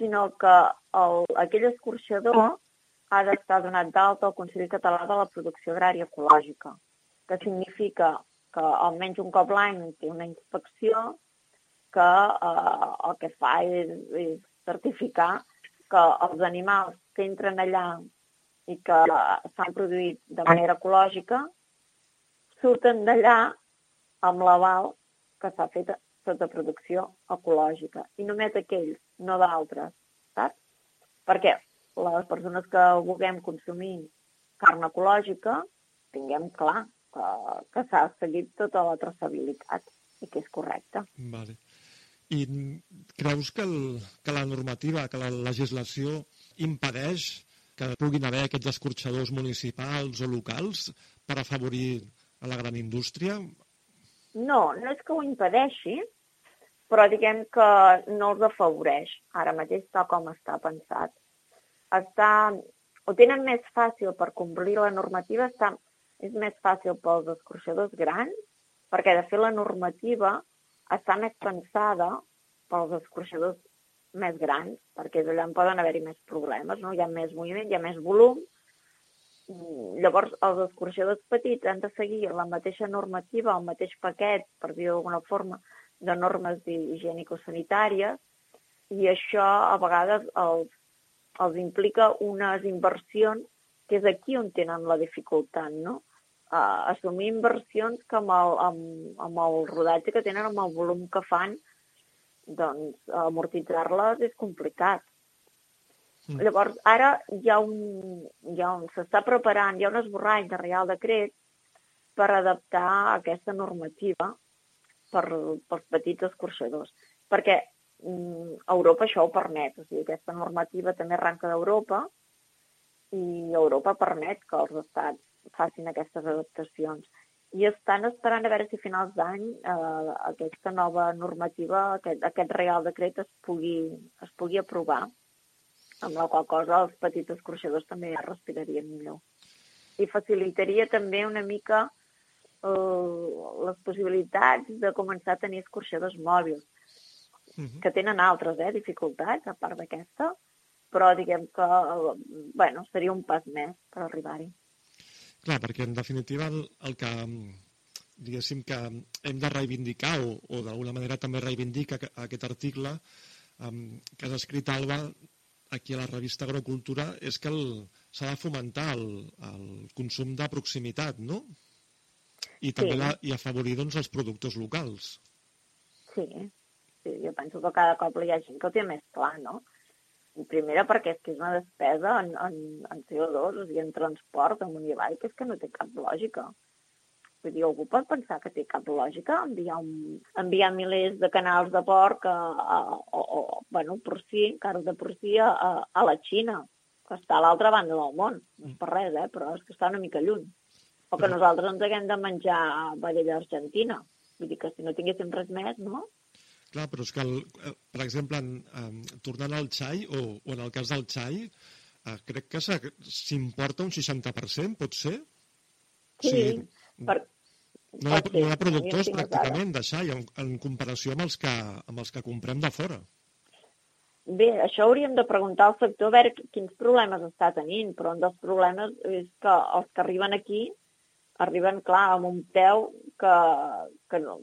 sinó que el, aquell escorxador ha d'estar donat d'alta al Consell Català de la Producció Agrària Ecològica, que significa que almenys un cop l'any té una inspecció que eh, el que fa és, és certificar que els animals que entren allà i que s'han produït de manera ecològica surten d'allà amb l'aval que s'ha fet sota producció ecològica. I només aquells, no d'altres, saps? Perquè les persones que vulguem consumir carn ecològica tinguem clar que, que s'ha seguit tota la traçabilitat i que és correcte. Vale. I creus que, el, que la normativa, que la legislació impedeix que puguin haver aquests escorxadors municipals o locals per afavorir a la gran indústria? No, no és que ho impedeixi, però diguem que no els afavoreix. Ara mateix està com està pensat. Està, ho tenen més fàcil per complir la normativa, està, és més fàcil pels escorxadors grans, perquè de fet la normativa està més pensada pels escorxadors més grans, perquè allà en poden haver-hi més problemes, no? hi ha més moviment, hi ha més volum. Llavors, els escorxadors petits han de seguir la mateixa normativa, el mateix paquet, per dir d'alguna forma, de normes higiènico-sanitàries, i això a vegades els, els implica unes inversions que és aquí on tenen la dificultat, no? Uh, assumir inversions que amb el, amb, amb el rodatge que tenen, amb el volum que fan, doncs amortitzar-les és complicat. Mm. Llavors, ara hi ha un, hi ha un s'està preparant, hi ha un esborrany de Real Decret per adaptar aquesta normativa per, pels petits escorxadors. Perquè mm, Europa això ho permet, o sigui, aquesta normativa també arranca d'Europa i Europa permet que els estats facin aquestes adaptacions. I estan esperant a veure si a finals d'any eh, aquesta nova normativa, aquest, aquest Real Decret es pugui, es pugui aprovar, amb la qual cosa els petits escorxadors també ja respirarien millor. I facilitaria també una mica eh, les possibilitats de començar a tenir escorxadors mòbils, uh -huh. que tenen altres eh, dificultats, a part d'aquesta, però diguem que bueno, seria un pas més per arribar-hi. Clar, perquè en definitiva el, el que diguéssim que hem de reivindicar o, o d'alguna manera també reivindica aquest article um, que has escrit, Alba, aquí a la revista Agrocultura, és que s'ha de fomentar el, el consum de proximitat, no? i també sí. la, i afavorir doncs, els productors locals. Sí. sí, jo penso que cada cop hi ha gent que ho té més clar, no? Primera perquè és que és una despesa en, en, en CO2, o sigui, en transport amunt i avall, que és que no té cap lògica. Vull dir, algú pot pensar que té cap lògica enviar, un, enviar milers de canals de porc a, a, a, a bueno, porcí, carn de porcí a, a la Xina, que està a l'altra banda del món. No és per res, eh? però és que està una mica lluny. O que nosaltres ens haguem de menjar vedella argentina. Vull dir que si no tinguéssim res més, no? Clar, però és que, el, eh, per exemple, en, um, tornant al xai, o, o en el cas del xai, uh, crec que s'importa un 60%, pot ser? Sí, o sigui, per, no, ha, no hi ha productors pràcticament de xai en, en comparació amb els, que, amb els que comprem de fora. Bé, això hauríem de preguntar al sector a veure quins problemes està tenint, però un dels problemes és que els que arriben aquí arriben, clar, amb un preu que, que no,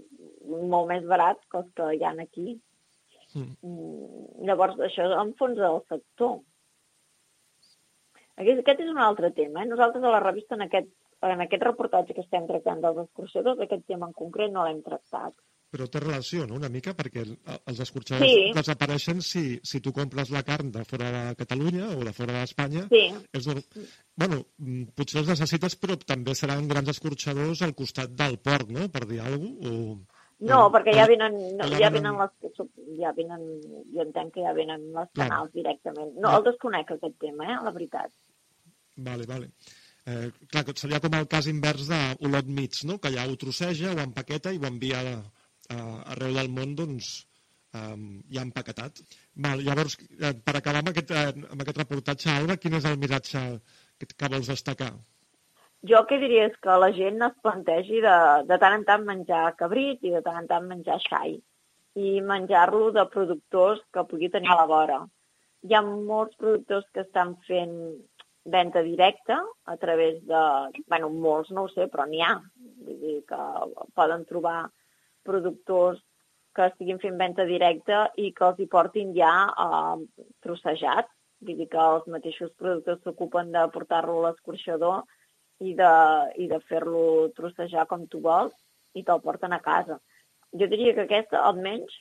molt més barat que els que hi ha aquí. Mm. mm. Llavors, això enfonsa el sector. Aquest, aquest és un altre tema. Eh? Nosaltres a la revista, en aquest, en aquest reportatge que estem tractant dels escorxadors, aquest tema en concret no l'hem tractat però té relació, no?, una mica, perquè els escorxadors sí. desapareixen si, si tu compres la carn de fora de Catalunya o de fora d'Espanya. Sí. És, bueno, potser els necessites, però també seran grans escorxadors al costat del port, no?, per dir alguna cosa, o... No, perquè ja venen, no, ja venen les, ja venen, jo entenc que ja venen les canals directament. No, el desconec aquest tema, eh, la veritat. Vale, vale. Eh, clar, seria com el cas invers d'Olot Mig, no? que allà ho trosseja, ho empaqueta i ho envia eh, arreu del món doncs, eh, ja han empaquetat. Val, llavors, eh, per acabar amb aquest, eh, amb aquest reportatge, Alba, quin és el miratge que, que vols destacar? Jo que diria és que la gent es plantegi de, de tant en tant menjar cabrit i de tant en tant menjar xai i menjar-lo de productors que pugui tenir a la vora. Hi ha molts productors que estan fent venda directa a través de... bueno, molts no ho sé, però n'hi ha. Vull dir que poden trobar productors que estiguin fent venda directa i que els hi portin ja eh, trossejat. Vull dir que els mateixos productors s'ocupen de portar-lo a l'escorxador i de, i de fer-lo trossejar com tu vols i te'l porten a casa. Jo diria que aquesta, almenys,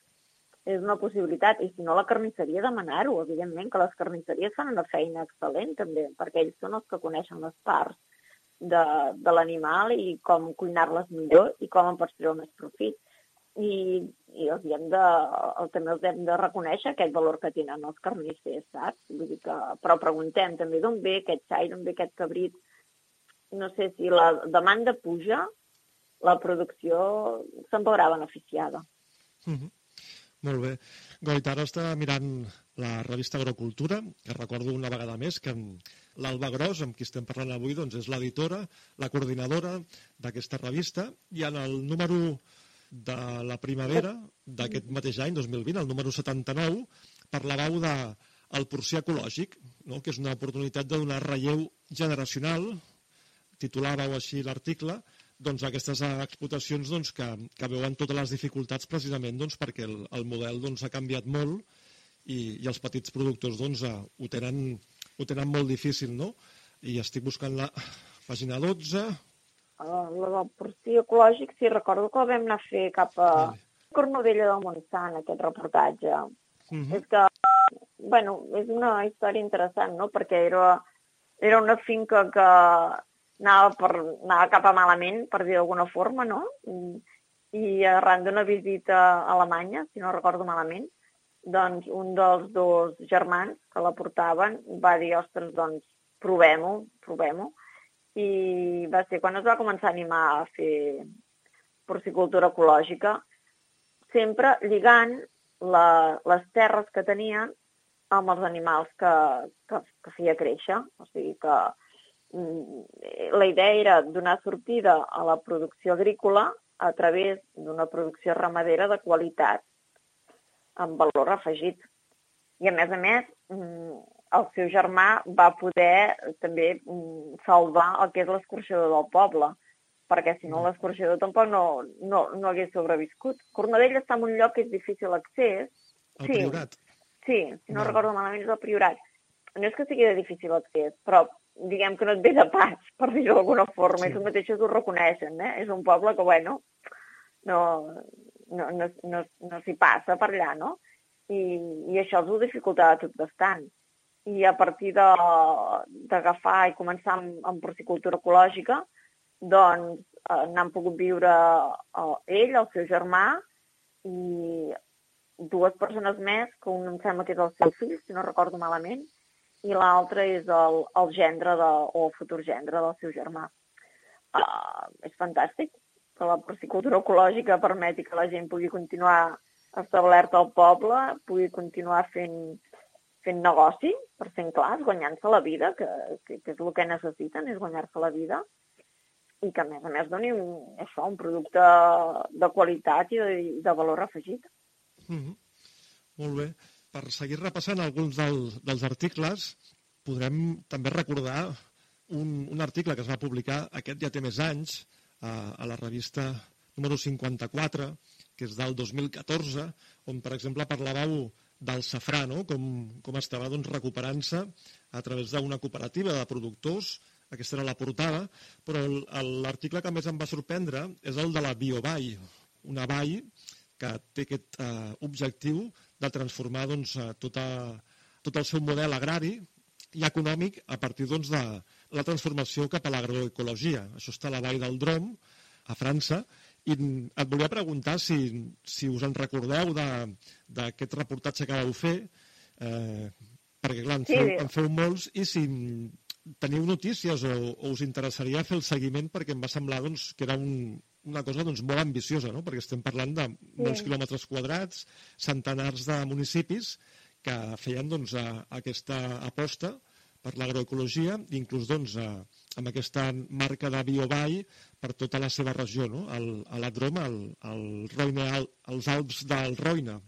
és una possibilitat. I si no, la carnisseria demanar-ho, evidentment, que les carnisseries fan una feina excel·lent també, perquè ells són els que coneixen les parts de, de l'animal i com cuinar-les millor i com en pots treure més profit i, i els hem de, el, també els hem de reconèixer aquest valor que tenen els carnissers, saps? Vull dir que, però preguntem també d'on ve aquest xai, d'on ve aquest cabrit. No sé si la demanda puja, la producció se'n veurà beneficiada. Mm -hmm. Molt bé. Goita, ara està mirant la revista Agrocultura, que recordo una vegada més que l'Alba Gros, amb qui estem parlant avui, doncs és l'editora, la coordinadora d'aquesta revista, i en el número de la primavera d'aquest mateix any, 2020, el número 79, parlàveu de el porcí ecològic, no? que és una oportunitat de donar relleu generacional, titulàveu així l'article, doncs aquestes explotacions doncs, que, que veuen totes les dificultats precisament doncs, perquè el, el model doncs, ha canviat molt i, i els petits productors doncs, uh, ho, tenen, ho tenen molt difícil, no? I estic buscant la pàgina 12. La del porcí ecològic, sí, recordo que la vam anar a fer cap a Vale. Cornudella del Montsant, aquest reportatge. Uh -huh. És que, bueno, és una història interessant, no?, perquè era, era una finca que anava, per, anava cap a malament, per dir d'alguna forma, no? I arran d'una visita a Alemanya, si no recordo malament, doncs un dels dos germans que la portaven va dir, ostres, doncs provem-ho, provem-ho. I va ser quan es va començar a animar a fer porcicultura ecològica, sempre lligant la, les terres que tenien amb els animals que, que, que feia créixer. O sigui que mm, la idea era donar sortida a la producció agrícola a través d'una producció ramadera de qualitat, amb valor afegit. I, a més a més, mm, el seu germà va poder també mm, salvar el que és l'escorxador del poble, perquè si no l'escorxador tampoc no, no, no hagués sobreviscut. Cornudella està en un lloc que és difícil accés. El Sí. Priorat. Sí, si no Val. recordo malament és el Priorat. No és que sigui de difícil accés, però diguem que no et ve de pas, per dir-ho d'alguna forma. Sí. Sí. Ells mateixos ho reconeixen, eh? És un poble que, bueno, no, no, no, no, no s'hi passa per allà, no? I, I això els ho dificultava tot bastant. I a partir d'agafar i començar amb, amb porcicultura ecològica, doncs eh, n'han pogut viure eh, ell, el seu germà, i dues persones més, que un em sembla que és el seu fill, si no recordo malament, i l'altre és el, el gendre de, o el futur gendre del seu germà. Uh, és fantàstic que la porcicultura ecològica permeti que la gent pugui continuar establerta al poble, pugui continuar fent, fent negoci, per ser clars, guanyant-se la vida, que, que, que és el que necessiten, és guanyar-se la vida, i que a més a més doni un, això, un producte de qualitat i de, de valor afegit. Mm -hmm. Molt bé. Per seguir repassant alguns del, dels articles, podrem també recordar un, un article que es va publicar, aquest ja té més anys, a, a la revista número 54, que és del 2014, on, per exemple, parlàveu del safrà, no? com, com estava doncs, recuperant-se a través d'una cooperativa de productors, aquesta era la portada, però l'article que més em va sorprendre és el de la Biovall, una vall que té aquest eh, objectiu de transformar doncs, eh, tota, tot el seu model agrari i econòmic a partir doncs, de la transformació cap a l'agroecologia. Això està a la vall del Drom, a França, i et volia preguntar si, si us en recordeu de- d'aquest reportatge que vau fer, eh, perquè clar, en, Sí. feu, en feu molts, i si teniu notícies o, o us interessaria fer el seguiment perquè em va semblar doncs, que era un, una cosa doncs, molt ambiciosa, no? perquè estem parlant de molts quilòmetres quadrats, centenars de municipis que feien doncs, a, aquesta aposta per l'agroecologia, inclús doncs, a, amb aquesta marca de Biovall per tota la seva regió, no? el, a la Droma, el, el Roine, Al- els Alps del Roine.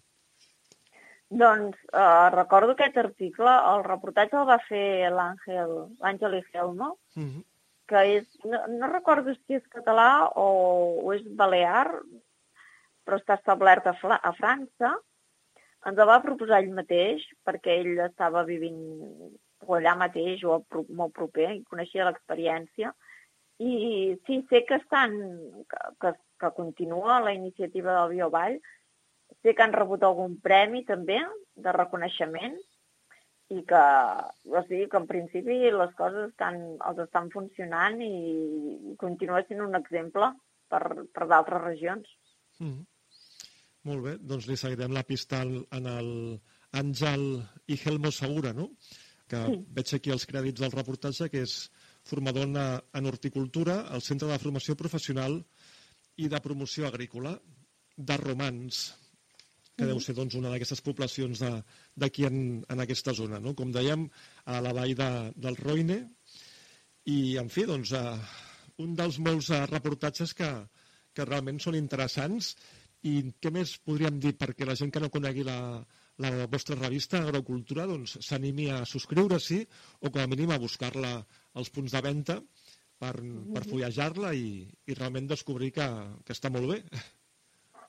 Doncs eh, recordo aquest article, el reportatge el va fer l'Àngel, l'Àngel Igelmo, Mm -hmm. que és, no, no recordo si és català o, o és balear, però està establert a, Fla, a França. Ens el va proposar ell mateix, perquè ell estava vivint o allà mateix o pro- molt proper i coneixia l'experiència. I sí, sé que estan, que, que, que continua la iniciativa del Biovall, sé que han rebut algun premi també de reconeixement i que, o sigui, que en principi les coses estan, els estan funcionant i, i continua sent un exemple per, per d'altres regions. Mm -hmm. Molt bé, doncs li seguirem la pista en el Àngel Igelmo Segura, no? Que Sí. veig aquí els crèdits del reportatge, que és formador en, en horticultura al Centre de Formació Professional i de Promoció Agrícola de Romans, que deu ser doncs, una d'aquestes poblacions de- d'aquí en, en aquesta zona. No? Com dèiem, a la vall de, del Roine, i, en fi, doncs, eh, un dels molts eh, reportatges que, que realment són interessants. I què més podríem dir perquè la gent que no conegui la, la vostra revista Agrocultura doncs, s'animi a subscriure-s'hi o com a mínim a buscar-la als punts de venda per, per fullejar-la i, i realment descobrir que, que està molt bé.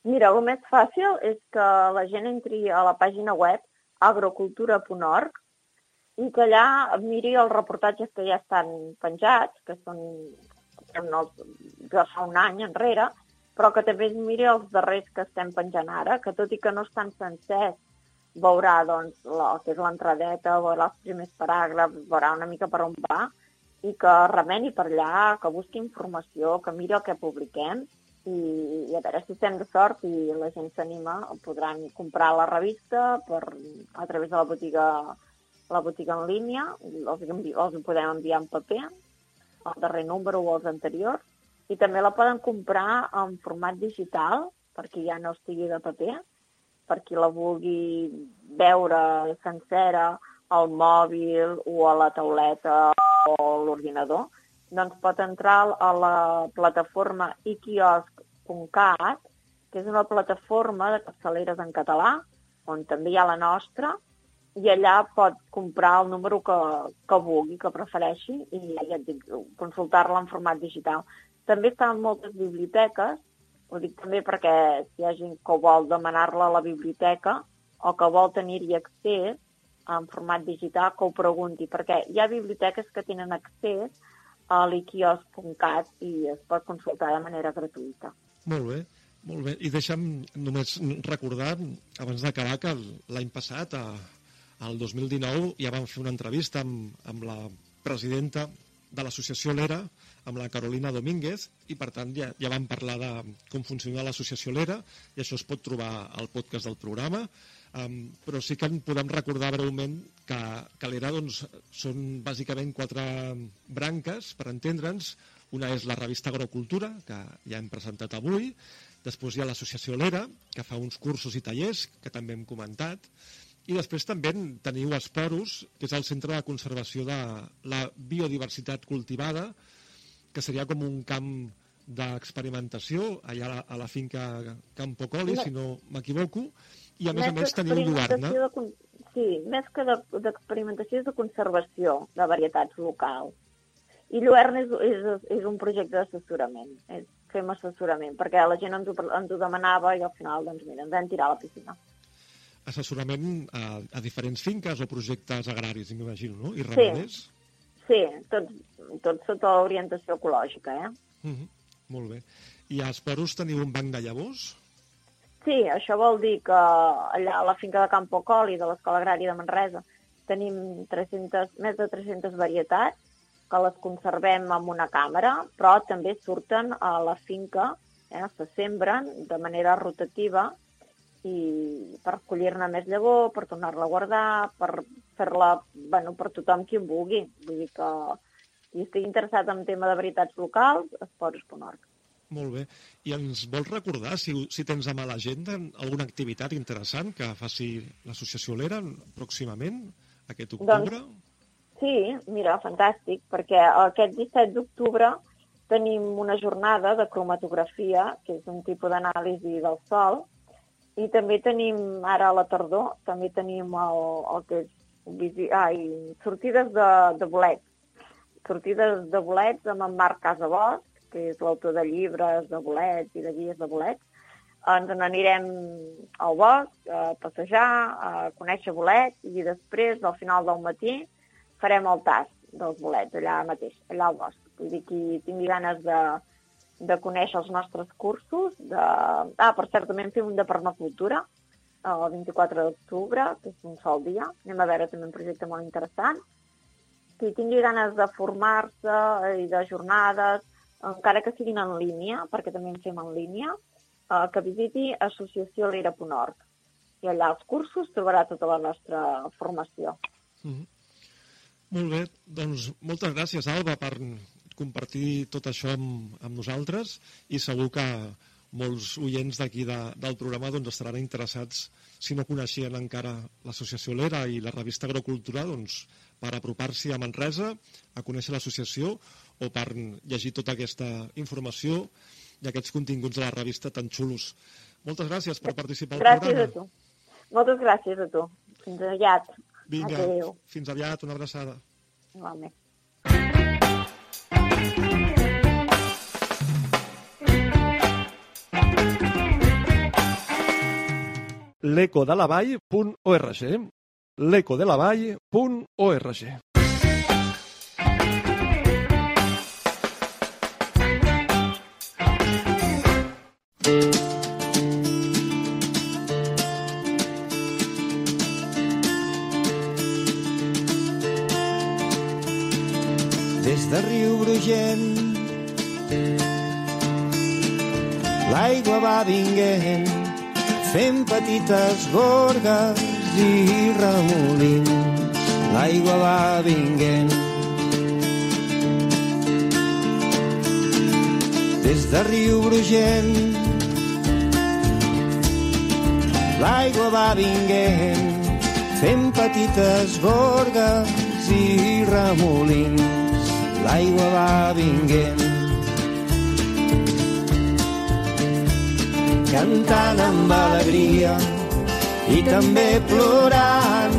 Mira, el més fàcil és que la gent entri a la pàgina web agrocultura.org i que allà miri els reportatges que ja estan penjats, que són de fa un any enrere, però que també es miri els darrers que estem penjant ara, que tot i que no estan sencers, veurà doncs, la, que és l'entradeta, veurà els primers paràgrafs, veurà una mica per on va, i que remeni per allà, que busqui informació, que miri el que publiquem, i, i a veure si estem de sort i la gent s'anima, podran comprar la revista per, a través de la botiga, la botiga en línia, els, els podem enviar en paper, el darrer número o els anteriors, i també la poden comprar en format digital, perquè ja no estigui de paper, per qui la vulgui veure sencera al mòbil o a la tauleta o a l'ordinador, doncs pot entrar a la plataforma iquiosc.cat, que és una plataforma de capçaleres en català, on també hi ha la nostra, i allà pot comprar el número que, que vulgui, que prefereixi, i ja et consultar-la en format digital. També està en moltes biblioteques, ho dic també perquè si hi ha gent que vol demanar-la a la biblioteca o que vol tenir-hi accés en format digital, que ho pregunti, perquè hi ha biblioteques que tenen accés a l'iquios.cat i es pot consultar de manera gratuïta. Molt bé. Molt bé, i deixa'm només recordar, abans d'acabar, que l'any passat, a, el 2019 ja vam fer una entrevista amb, amb la presidenta de l'associació Lera, amb la Carolina Domínguez, i per tant ja, ja vam parlar de com funciona l'associació Lera, i això es pot trobar al podcast del programa, um, però sí que en podem recordar breument que, que l'Era doncs, són bàsicament quatre branques, per entendre'ns, una és la revista Agrocultura, que ja hem presentat avui, després hi ha l'associació Lera, que fa uns cursos i tallers, que també hem comentat, i després també teniu Esporus, que és el Centre de Conservació de la Biodiversitat Cultivada, que seria com un camp d'experimentació allà a la, a la finca Campo Coli, si no m'equivoco, i a més, a més teniu Lluerna. De, sí, més que d'experimentació de, és de conservació de varietats locals. I Lluerna és, és, és un projecte d'assessorament, fem assessorament, perquè la gent ens ho, ens ho demanava i al final, doncs mira, ens vam tirar a la piscina assessorament a, a diferents finques o projectes agraris, m'imagino, no? I ramaders? Sí, sí tots, tot sota orientació ecològica, eh? Uh -huh. Molt bé. I a Esperus teniu un banc de llavors? Sí, això vol dir que allà a la finca de Campo Coli de l'Escola Agrària de Manresa tenim 300, més de 300 varietats que les conservem amb una càmera, però també surten a la finca, eh, se sembren de manera rotativa i per collir-ne més llavor, per tornar-la a guardar, per fer-la bueno, per tothom qui en vulgui. Vull dir que qui estigui interessat en tema de veritats locals, esports.org. Molt bé. I ens vols recordar, si, si tens a mà l'agenda, alguna activitat interessant que faci l'associació Lera pròximament, aquest doncs octubre? Doncs, sí, mira, fantàstic, perquè aquest 17 d'octubre tenim una jornada de cromatografia, que és un tipus d'anàlisi del sol, i també tenim, ara a la tardor, també tenim el, el que és ai, sortides de, de bolets. Sortides de bolets amb en Marc Casabosc, que és l'autor de llibres de bolets i de guies de bolets. Ens n'anirem al bosc a passejar, a conèixer bolets i després, al final del matí, farem el tast dels bolets allà mateix, allà al bosc. Vull dir, qui tingui ganes de, de conèixer els nostres cursos. De... Ah, per cert, també en fem un de permacultura, el 24 d'octubre, que és un sol dia. Anem a veure també un projecte molt interessant. Qui tingui ganes de formar-se i de jornades, encara que siguin en línia, perquè també en fem en línia, eh, que visiti associaciolera.org. I allà als cursos trobarà tota la nostra formació. Mm -hmm. Molt bé, doncs moltes gràcies, Alba, per compartir tot això amb, amb nosaltres i segur que molts oients d'aquí de, del programa doncs, estaran interessats, si no coneixien encara l'associació Lera i la revista Agrocultura, doncs, per apropar-s'hi a Manresa, a conèixer l'associació o per llegir tota aquesta informació i aquests continguts de la revista tan xulos. Moltes gràcies per participar al gràcies programa. Gràcies a tu. Moltes gràcies a tu. Fins aviat. Vinga, Adéu. fins aviat, una abraçada. Igualment. l'ecodelavall.org l'ecodelavall.org. des de Riu Brugent. L'aigua va vinguent, fent petites gorgues i remolins. L'aigua va vinguent. Des de Riu Brugent, l'aigua va vinguent, fent petites gorgues i remolins l'aigua va vinguent. Cantant amb alegria i també plorant,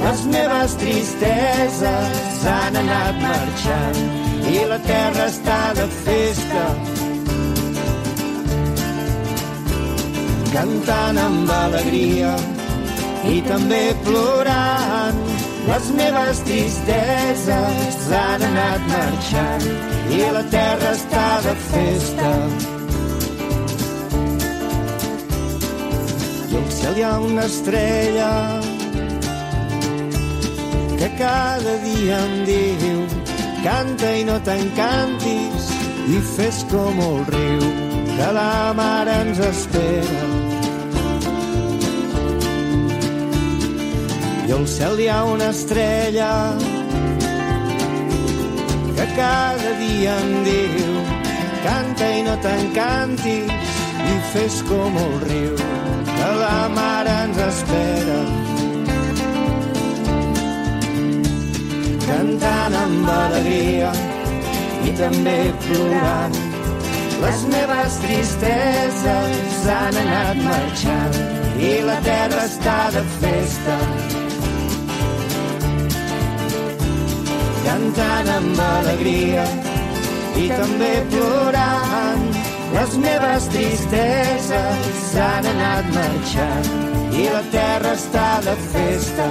les meves tristeses han anat marxant i la terra està de festa. Cantant amb alegria i també plorant, les meves tristeses han anat marxant i la terra està de festa. I al cel hi ha una estrella que cada dia em diu canta i no t'encantis i fes com el riu que la mare ens espera. i al cel hi ha una estrella que cada dia em diu canta i no t'encantis i fes com el riu que la mare ens espera cantant amb alegria i també plorant les meves tristeses han anat marxant i la terra està de festa cantant amb alegria i també plorant. Les meves tristeses han anat marxant i la terra està de festa.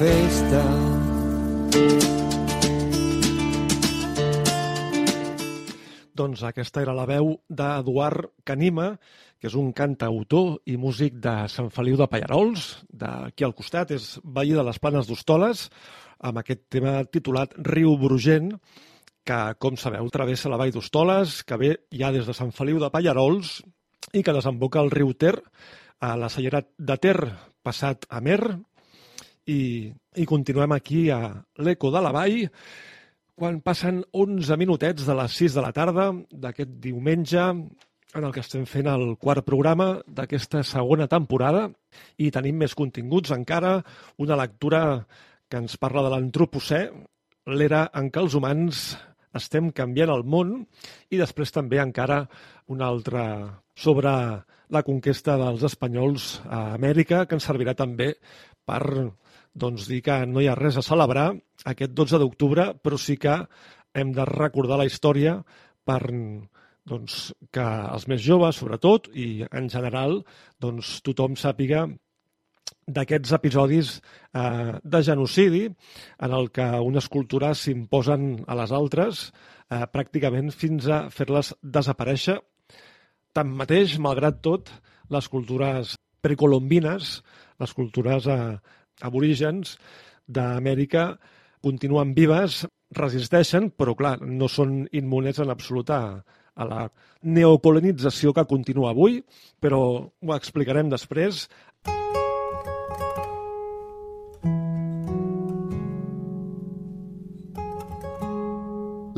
Festa. Doncs aquesta era la veu d'Eduard Canima, que és un cantautor i músic de Sant Feliu de Pallarols, d'aquí al costat, és veí de les Planes d'Hostoles, amb aquest tema titulat Riu Brugent, que, com sabeu, travessa la vall d'Hostoles, que ve ja des de Sant Feliu de Pallarols i que desemboca al riu Ter, a la Cellera de Ter, passat a Mer, i, i continuem aquí a l'Eco de la Vall, quan passen 11 minutets de les 6 de la tarda d'aquest diumenge en el que estem fent el quart programa d'aquesta segona temporada. I tenim més continguts encara, una lectura que ens parla de l'antropocè, l'era en què els humans estem canviant el món i després també encara una altra sobre la conquesta dels espanyols a Amèrica, que ens servirà també per doncs, dir que no hi ha res a celebrar aquest 12 d'octubre, però sí que hem de recordar la història per doncs, que els més joves, sobretot, i en general, doncs, tothom sàpiga d'aquests episodis eh, de genocidi en el que unes cultures s'imposen a les altres eh, pràcticament fins a fer-les desaparèixer. Tanmateix, malgrat tot, les cultures precolombines, les cultures eh, aborígens d'Amèrica continuen vives, resisteixen, però clar, no són immunes en absolut a, a la neocolonització que continua avui, però ho explicarem després.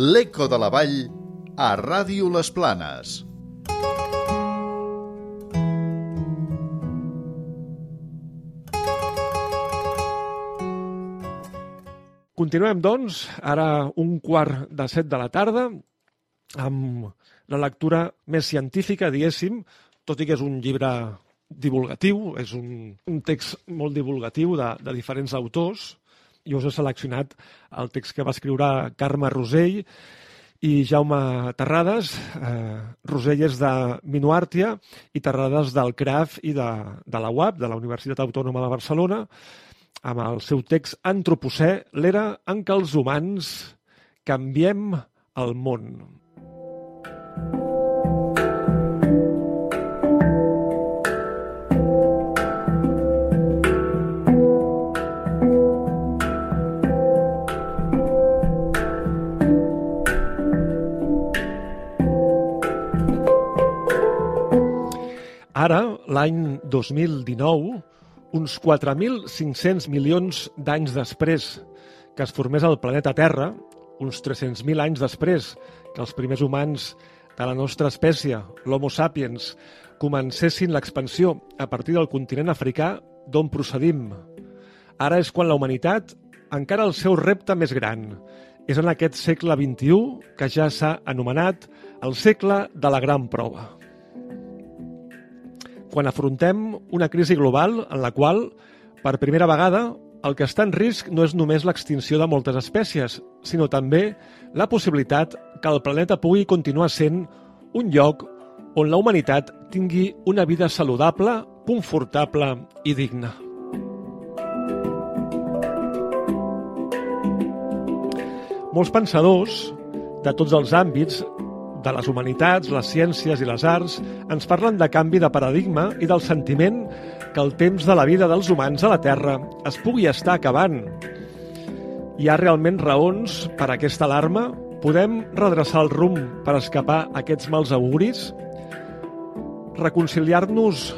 L'Eco de la Vall a Ràdio Les Planes. Continuem, doncs, ara un quart de set de la tarda, amb la lectura més científica, diguéssim, tot i que és un llibre divulgatiu, és un, un text molt divulgatiu de, de diferents autors. Jo us he seleccionat el text que va escriure Carme Rosell i Jaume Terrades. Eh, Rosell és de Minuàrtia i Terrades del CRAF i de, de la UAP, de la Universitat Autònoma de Barcelona, amb el seu text Antropocè, l'era en què els humans canviem el món. Ara, l'any 2019, uns 4.500 milions d'anys després que es formés el planeta Terra, uns 300.000 anys després que els primers humans de la nostra espècie, l'Homo sapiens, comencessin l'expansió a partir del continent africà d'on procedim. Ara és quan la humanitat encara el seu repte més gran. És en aquest segle XXI que ja s'ha anomenat el segle de la gran prova quan afrontem una crisi global en la qual, per primera vegada, el que està en risc no és només l'extinció de moltes espècies, sinó també la possibilitat que el planeta pugui continuar sent un lloc on la humanitat tingui una vida saludable, confortable i digna. Molts pensadors de tots els àmbits de les humanitats, les ciències i les arts ens parlen de canvi de paradigma i del sentiment que el temps de la vida dels humans a la Terra es pugui estar acabant. Hi ha realment raons per a aquesta alarma? Podem redreçar el rumb per escapar aquests mals auguris? Reconciliar-nos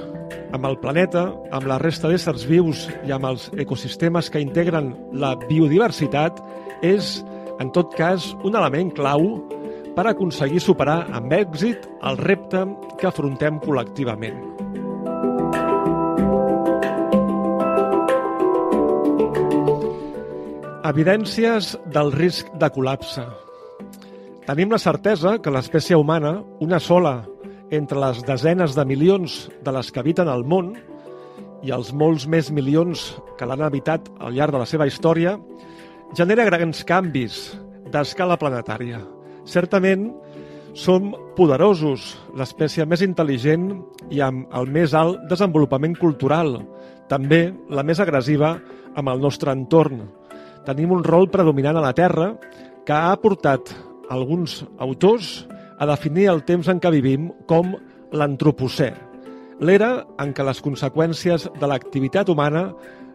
amb el planeta, amb la resta d'éssers vius i amb els ecosistemes que integren la biodiversitat és, en tot cas, un element clau per aconseguir superar amb èxit el repte que afrontem col·lectivament. Evidències del risc de col·lapse. Tenim la certesa que l'espècie humana, una sola entre les desenes de milions de les que habiten al món i els molts més milions que l'han habitat al llarg de la seva història, genera grans canvis d'escala planetària. Certament, som poderosos, l'espècie més intel·ligent i amb el més alt desenvolupament cultural, també la més agressiva amb el nostre entorn. Tenim un rol predominant a la Terra que ha portat alguns autors a definir el temps en què vivim com l'antropocè, l'era en què les conseqüències de l'activitat humana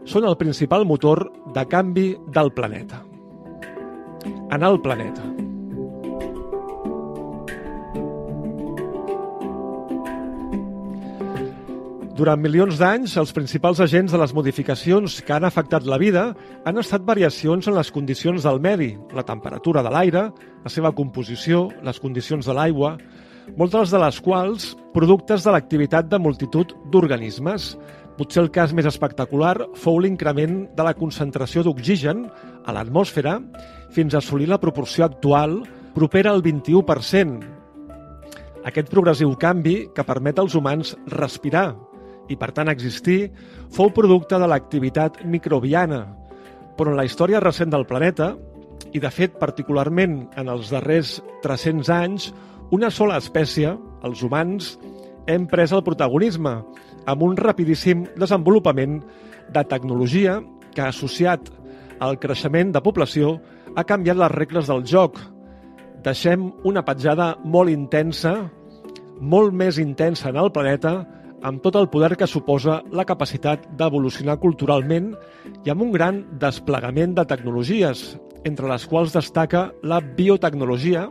són el principal motor de canvi del planeta. En el planeta. Durant milions d'anys, els principals agents de les modificacions que han afectat la vida han estat variacions en les condicions del medi, la temperatura de l'aire, la seva composició, les condicions de l'aigua, moltes de les quals productes de l'activitat de multitud d'organismes. Potser el cas més espectacular fou l'increment de la concentració d'oxigen a l'atmosfera fins a assolir la proporció actual propera al 21%. Aquest progressiu canvi que permet als humans respirar i per tant existir, fou producte de l'activitat microbiana, però en la història recent del planeta, i de fet particularment en els darrers 300 anys, una sola espècie, els humans, hem pres el protagonisme amb un rapidíssim desenvolupament de tecnologia que, associat al creixement de població, ha canviat les regles del joc. Deixem una petjada molt intensa, molt més intensa en el planeta, amb tot el poder que suposa la capacitat d'evolucionar culturalment i amb un gran desplegament de tecnologies, entre les quals destaca la biotecnologia,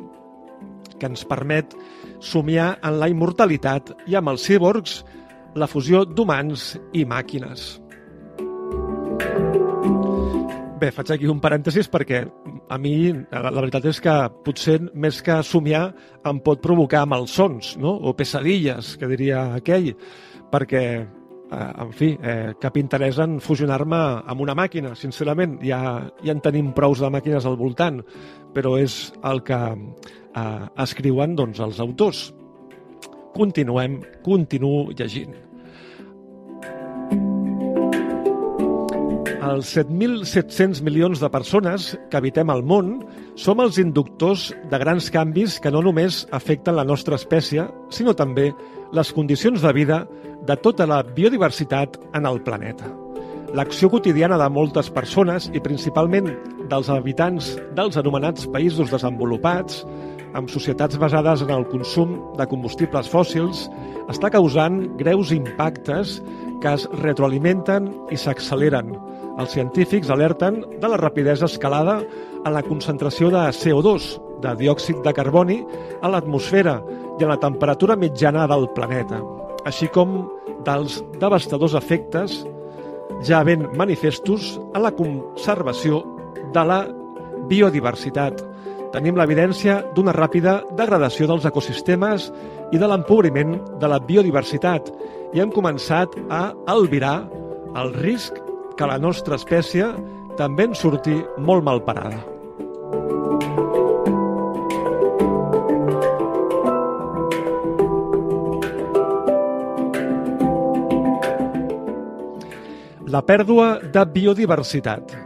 que ens permet somiar en la immortalitat i amb els cíborgs la fusió d'humans i màquines. Bé, faig aquí un parèntesis perquè a mi la veritat és que potser més que somiar em pot provocar malsons, no? o pesadilles, que diria aquell, perquè, eh, en fi, eh, cap interès en fusionar-me amb una màquina, sincerament. Ja, ja en tenim prous de màquines al voltant, però és el que eh, escriuen doncs, els autors. Continuem, continuo llegint. Els 7.700 milions de persones que habitem al món som els inductors de grans canvis que no només afecten la nostra espècie, sinó també les condicions de vida de tota la biodiversitat en el planeta. L'acció quotidiana de moltes persones i principalment dels habitants dels anomenats països desenvolupats, amb societats basades en el consum de combustibles fòssils, està causant greus impactes que es retroalimenten i s'acceleren, els científics alerten de la rapidesa escalada en la concentració de CO2, de diòxid de carboni, a l'atmosfera i en la temperatura mitjana del planeta, així com dels devastadors efectes ja ben manifestos a la conservació de la biodiversitat. Tenim l'evidència d'una ràpida degradació dels ecosistemes i de l'empobriment de la biodiversitat i hem començat a albirar el risc que la nostra espècie també en surti molt mal parada. La pèrdua de biodiversitat.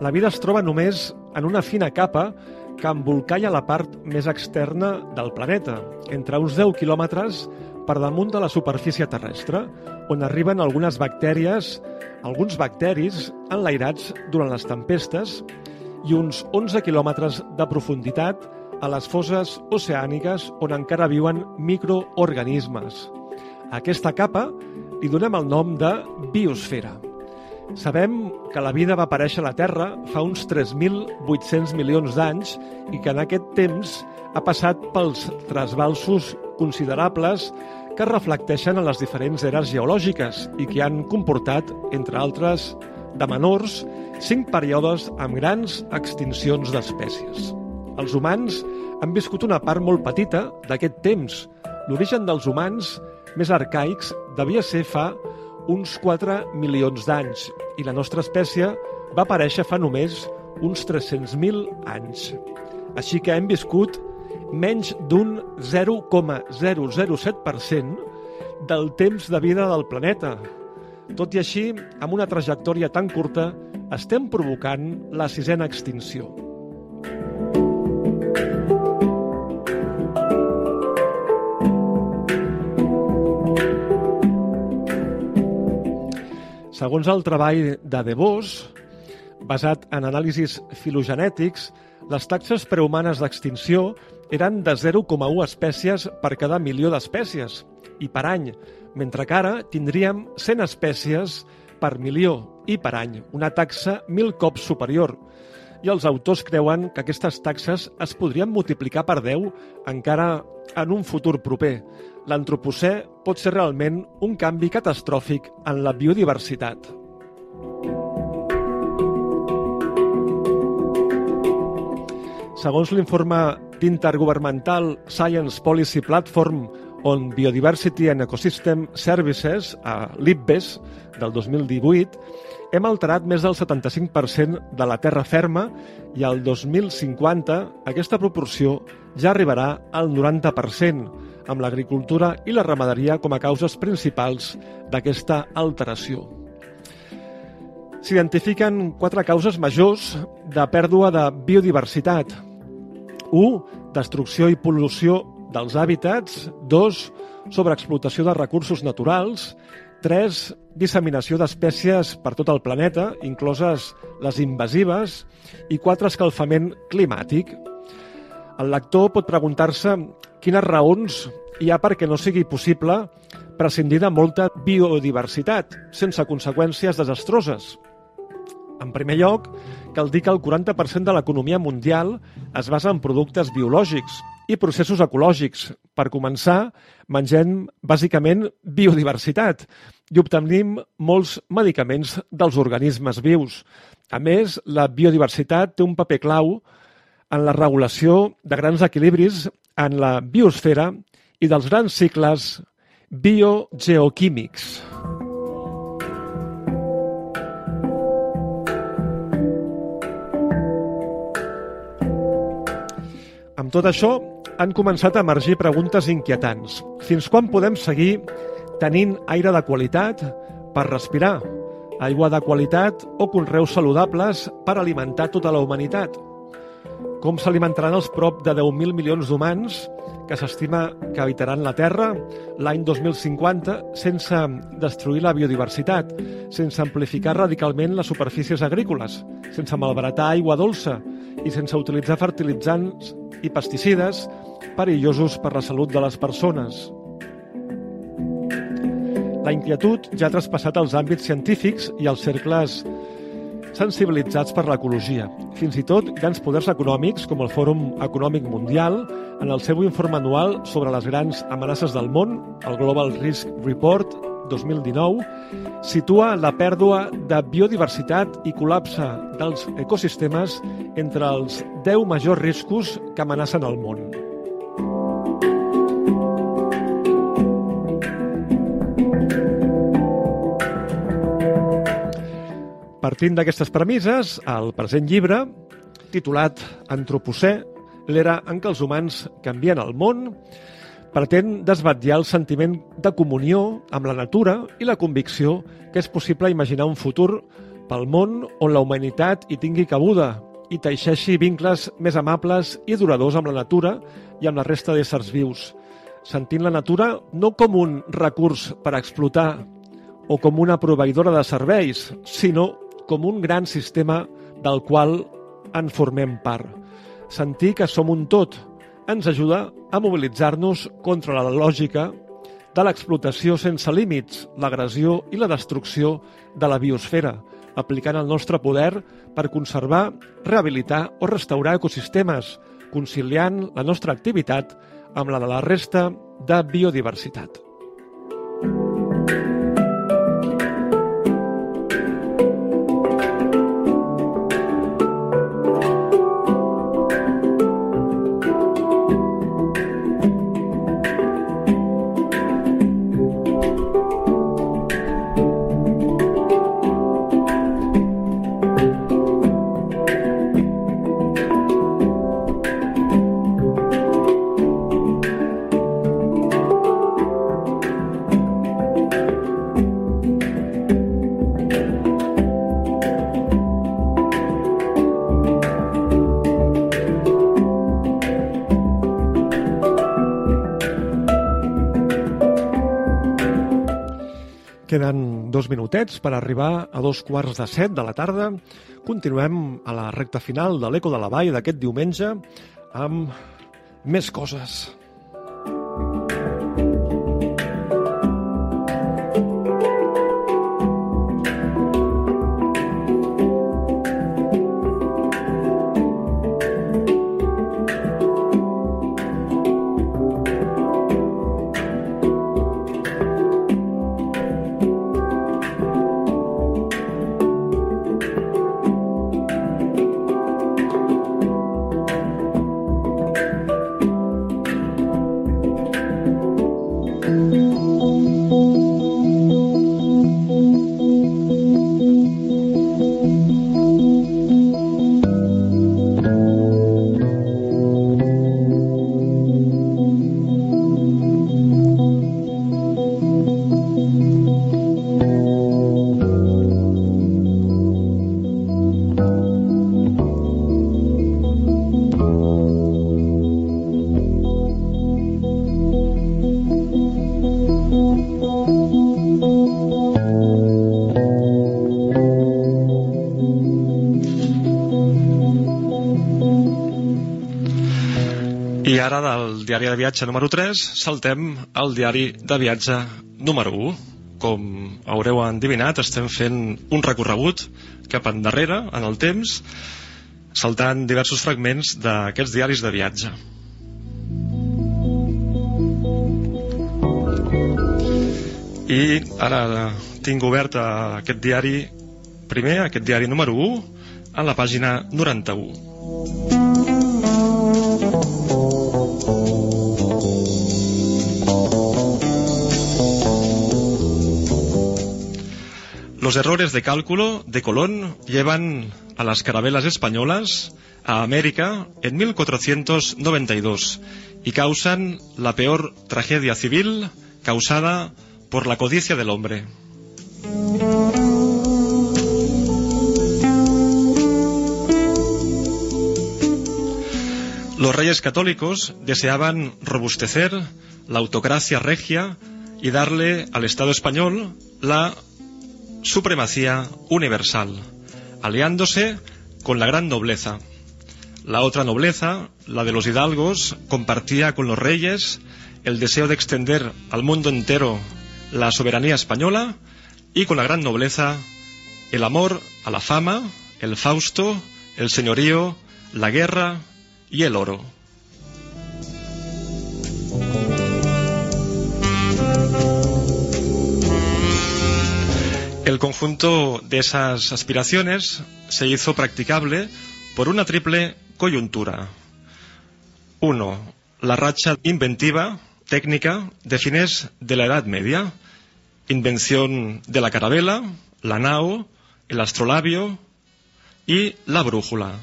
La vida es troba només en una fina capa que embolcalla la part més externa del planeta, entre uns 10 quilòmetres per damunt de la superfície terrestre, on arriben algunes bactèries, alguns bacteris enlairats durant les tempestes i uns 11 quilòmetres de profunditat a les fosses oceàniques on encara viuen microorganismes. A aquesta capa li donem el nom de biosfera. Sabem que la vida va aparèixer a la Terra fa uns 3.800 milions d'anys i que en aquest temps ha passat pels trasbalsos considerables que reflecteixen en les diferents eres geològiques i que han comportat, entre altres, de menors, cinc períodes amb grans extincions d'espècies. Els humans han viscut una part molt petita d'aquest temps. L'origen dels humans més arcaics devia ser fa uns 4 milions d'anys i la nostra espècie va aparèixer fa només uns 300.000 anys. Així que hem viscut menys d'un 0,007% del temps de vida del planeta. Tot i així, amb una trajectòria tan curta, estem provocant la sisena extinció. Segons el treball de De Vos, basat en anàlisis filogenètics, les taxes prehumanes d'extinció eren de 0,1 espècies per cada milió d'espècies i per any, mentre que ara tindríem 100 espècies per milió i per any, una taxa mil cops superior. I els autors creuen que aquestes taxes es podrien multiplicar per 10 encara en un futur proper. L'antropocè pot ser realment un canvi catastròfic en la biodiversitat. Segons l'informe d'Intergovernmental Science Policy Platform on Biodiversity and Ecosystem Services, a l'IPBES, del 2018, hem alterat més del 75% de la terra ferma i al 2050 aquesta proporció ja arribarà al 90%, amb l'agricultura i la ramaderia com a causes principals d'aquesta alteració. S'identifiquen quatre causes majors de pèrdua de biodiversitat, 1. destrucció i pol·lució dels hàbitats, 2, sobreexplotació de recursos naturals, 3, disseminació d'espècies per tot el planeta, incloses les invasives, i 4, escalfament climàtic. El lector pot preguntar-se quines raons hi ha perquè no sigui possible prescindir de molta biodiversitat, sense conseqüències desastroses. En primer lloc, cal dir que el 40% de l'economia mundial es basa en productes biològics i processos ecològics. Per començar, mengem bàsicament biodiversitat i obtenim molts medicaments dels organismes vius. A més, la biodiversitat té un paper clau en la regulació de grans equilibris en la biosfera i dels grans cicles biogeoquímics. Amb tot això, han començat a emergir preguntes inquietants. Fins quan podem seguir tenint aire de qualitat per respirar, aigua de qualitat o conreus saludables per alimentar tota la humanitat? Com s'alimentaran els prop de 10.000 milions d'humans que s'estima que habitaran la Terra l'any 2050 sense destruir la biodiversitat, sense amplificar radicalment les superfícies agrícoles, sense malbaratar aigua dolça i sense utilitzar fertilitzants i pesticides perillosos per la salut de les persones. La inquietud ja ha traspassat els àmbits científics i els cercles sensibilitzats per l'ecologia. Fins i tot grans poders econòmics, com el Fòrum Econòmic Mundial, en el seu informe anual sobre les grans amenaces del món, el Global Risk Report 2019, situa la pèrdua de biodiversitat i col·lapse dels ecosistemes entre els 10 majors riscos que amenacen el món. Partint d'aquestes premisses, el present llibre, titulat Antropocè, l'era en què els humans canvien el món, pretén desbatllar el sentiment de comunió amb la natura i la convicció que és possible imaginar un futur pel món on la humanitat hi tingui cabuda i teixeixi vincles més amables i duradors amb la natura i amb la resta d'éssers vius, sentint la natura no com un recurs per explotar o com una proveïdora de serveis, sinó com un gran sistema del qual en formem part. Sentir que som un tot ens ajuda a mobilitzar-nos contra la lògica de l'explotació sense límits, l'agressió i la destrucció de la biosfera, aplicant el nostre poder per conservar, rehabilitar o restaurar ecosistemes, conciliant la nostra activitat amb la de la resta de biodiversitat. Queden dos minutets per arribar a dos quarts de set de la tarda. Continuem a la recta final de l'Eco de la Vall d'aquest diumenge amb més coses. Diari de viatge número 3 saltem al diari de viatge número 1. Com haureu endivinat, estem fent un recorregut cap endarrere, en el temps, saltant diversos fragments d'aquests diaris de viatge. I ara tinc obert aquest diari primer, aquest diari número 1, a la pàgina 91. Los errores de cálculo de Colón llevan a las carabelas españolas a América en 1492 y causan la peor tragedia civil causada por la codicia del hombre. Los reyes católicos deseaban robustecer la autocracia regia y darle al Estado español la supremacía universal, aliándose con la gran nobleza. La otra nobleza, la de los hidalgos, compartía con los reyes el deseo de extender al mundo entero la soberanía española y con la gran nobleza el amor a la fama, el fausto, el señorío, la guerra y el oro. El conjunto de esas aspiraciones se hizo practicable por una triple coyuntura. Uno, la racha inventiva, técnica, de fines de la Edad Media. Invención de la carabela, la nao, el astrolabio y la brújula.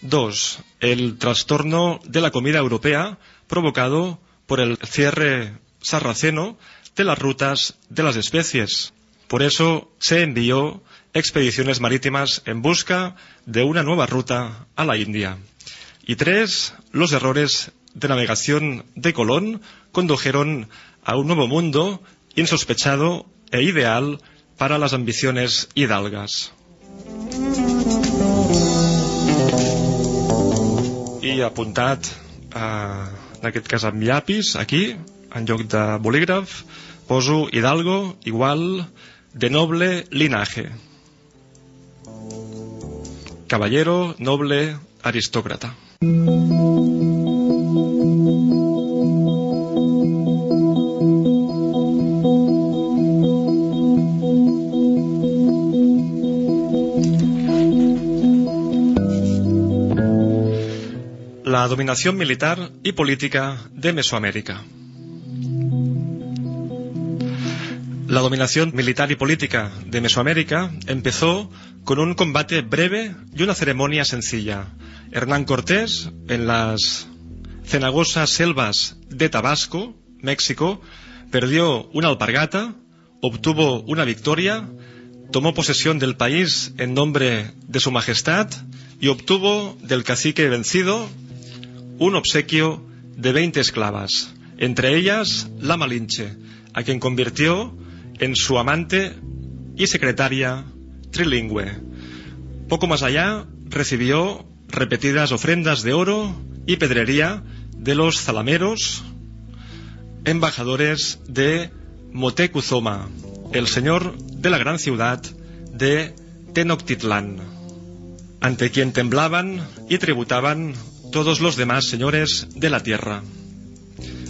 Dos, el trastorno de la comida europea provocado por el cierre sarraceno de las rutas de las especies. Por eso se envió expediciones marítimas en busca de una nueva ruta a la India. Y tres, los errores de navegación de Colón condujeron a un nuevo mundo insospechado e ideal para las ambiciones hidalgas. I apuntat, eh, en aquest cas amb aquí, en lloc de bolígraf, poso Hidalgo igual de noble linaje. Caballero, noble, aristócrata. La dominación militar y política de Mesoamérica. La dominación militar y política de Mesoamérica empezó con un combate breve y una ceremonia sencilla. Hernán Cortés, en las cenagosas selvas de Tabasco, México, perdió una alpargata, obtuvo una victoria, tomó posesión del país en nombre de su majestad y obtuvo del cacique vencido un obsequio de 20 esclavas, entre ellas la Malinche, a quien convirtió en su amante y secretaria trilingüe. Poco más allá recibió repetidas ofrendas de oro y pedrería de los zalameros, embajadores de Motecuzoma, el señor de la gran ciudad de Tenochtitlán, ante quien temblaban y tributaban todos los demás señores de la tierra.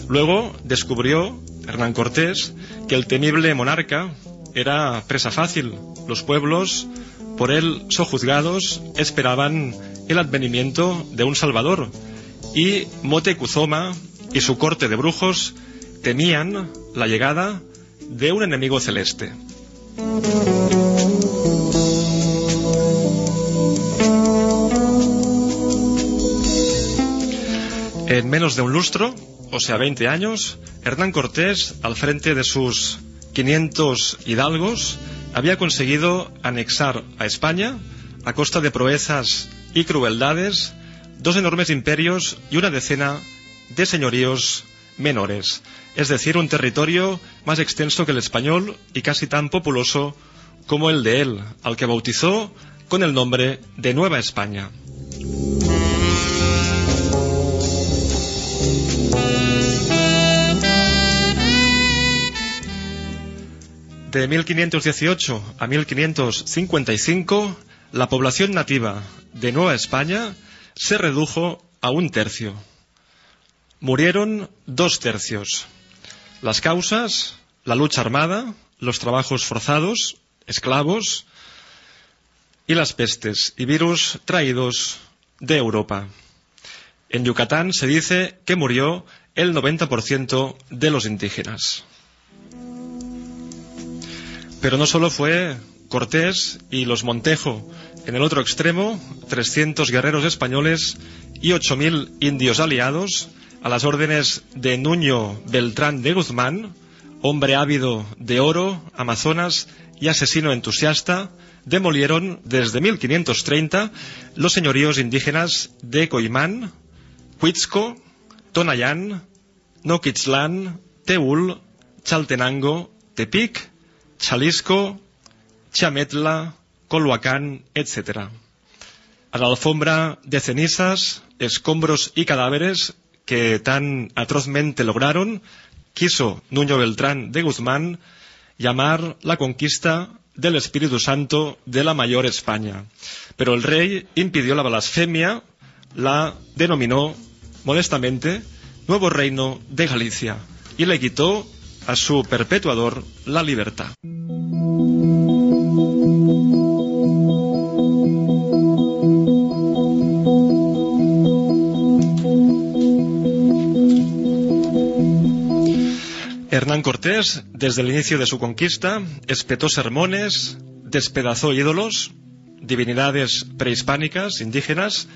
Luego descubrió Hernán Cortés que el temible monarca era presa fácil. Los pueblos, por él sojuzgados, esperaban el advenimiento de un salvador. Y Motecuzoma y su corte de brujos temían la llegada de un enemigo celeste. En menos de un lustro, o sea, 20 años, Hernán Cortés, al frente de sus 500 hidalgos, había conseguido anexar a España, a costa de proezas y crueldades, dos enormes imperios y una decena de señoríos menores, es decir, un territorio más extenso que el español y casi tan populoso como el de él, al que bautizó con el nombre de Nueva España. De 1518 a 1555, la población nativa de Nueva España se redujo a un tercio. Murieron dos tercios. Las causas, la lucha armada, los trabajos forzados, esclavos y las pestes y virus traídos de Europa. En Yucatán se dice que murió el 90% de los indígenas. Pero no solo fue Cortés y los Montejo. En el otro extremo, 300 guerreros españoles y 8.000 indios aliados a las órdenes de Nuño Beltrán de Guzmán, hombre ávido de oro, amazonas y asesino entusiasta, demolieron desde 1530 los señoríos indígenas de Coimán, Huitzco, Tonayán, Noquitzlán, Teúl, Chaltenango, Tepic, Chalisco, Chametla, Colhuacán, etc. A la alfombra de cenizas, escombros y cadáveres que tan atrozmente lograron, quiso Nuño Beltrán de Guzmán llamar la conquista del Espíritu Santo de la Mayor España. Pero el rey impidió la blasfemia, la denominó modestamente Nuevo Reino de Galicia y le quitó a su perpetuador la libertad. Hernán Cortés, desde el inicio de su conquista, espetó sermones, despedazó ídolos, divinidades prehispánicas, indígenas,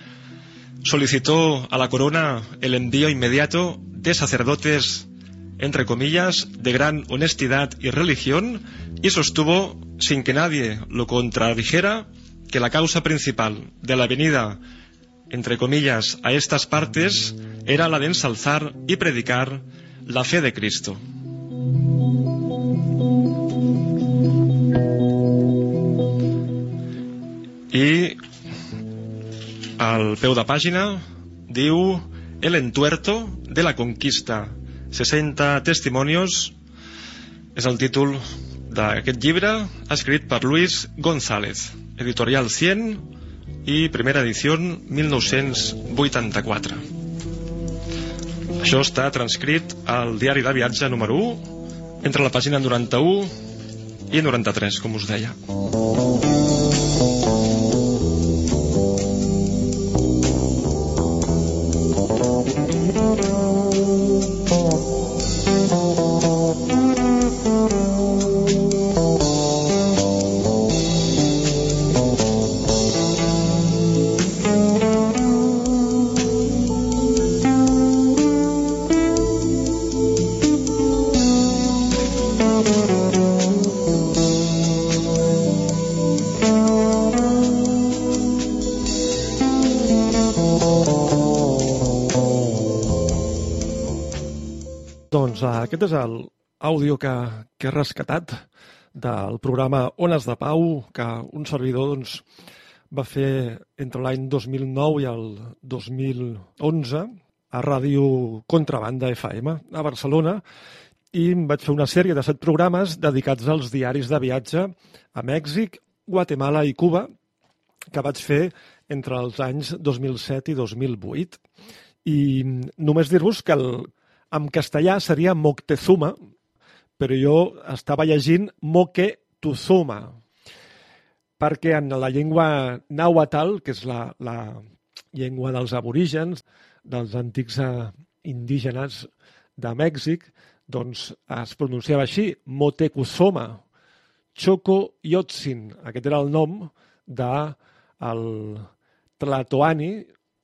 solicitó a la corona el envío inmediato de sacerdotes, entre comillas, de gran honestidad y religión, y sostuvo, sin que nadie lo contradijera, que la causa principal de la venida, entre comillas, a estas partes era la de ensalzar y predicar la fe de Cristo. I al peu de pàgina diu El entuerto de la conquista 60 testimonios és el títol d'aquest llibre escrit per Luis González editorial 100 i primera edició 1984 això està transcrit al diari de viatge número 1 entre la pàgina 91 i 93 com us deia Doncs uh, aquest és l'àudio que, que he rescatat del programa Ones de Pau, que un servidor doncs, va fer entre l'any 2009 i el 2011 a Ràdio Contrabanda FM a Barcelona i vaig fer una sèrie de set programes dedicats als diaris de viatge a Mèxic, Guatemala i Cuba que vaig fer entre els anys 2007 i 2008. I només dir-vos que el, en castellà seria Moctezuma, però jo estava llegint Moquetuzuma, perquè en la llengua nàhuatl, que és la, la llengua dels aborígens, dels antics eh, indígenes de Mèxic, doncs es pronunciava així, Motecuzoma, Choco Yotzin. Aquest era el nom de el Tlatoani,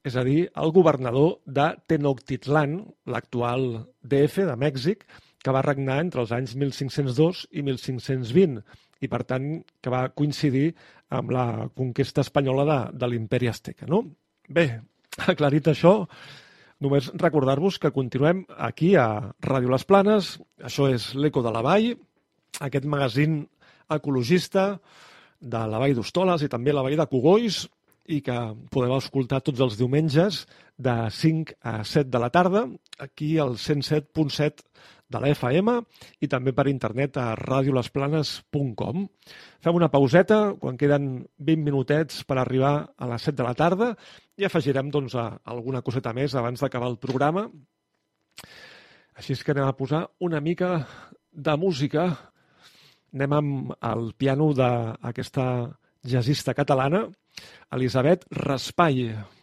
és a dir, el governador de Tenochtitlan, l'actual DF de Mèxic, que va regnar entre els anys 1502 i 1520 i, per tant, que va coincidir amb la conquesta espanyola de, de l'imperi azteca. No? Bé, aclarit això, només recordar-vos que continuem aquí a Ràdio Les Planes, això és l'Eco de la Vall, aquest magazín ecologista de la Vall d'Hostoles i també la Vall de Cogolls, i que podeu escoltar tots els diumenges de 5 a 7 de la tarda aquí al 107.7 de la FM i també per internet a radiolesplanes.com. Fem una pauseta quan queden 20 minutets per arribar a les 7 de la tarda i afegirem doncs, alguna coseta més abans d'acabar el programa. Així és que anem a posar una mica de música. Anem amb el piano d'aquesta jazzista catalana, Elisabet Raspall.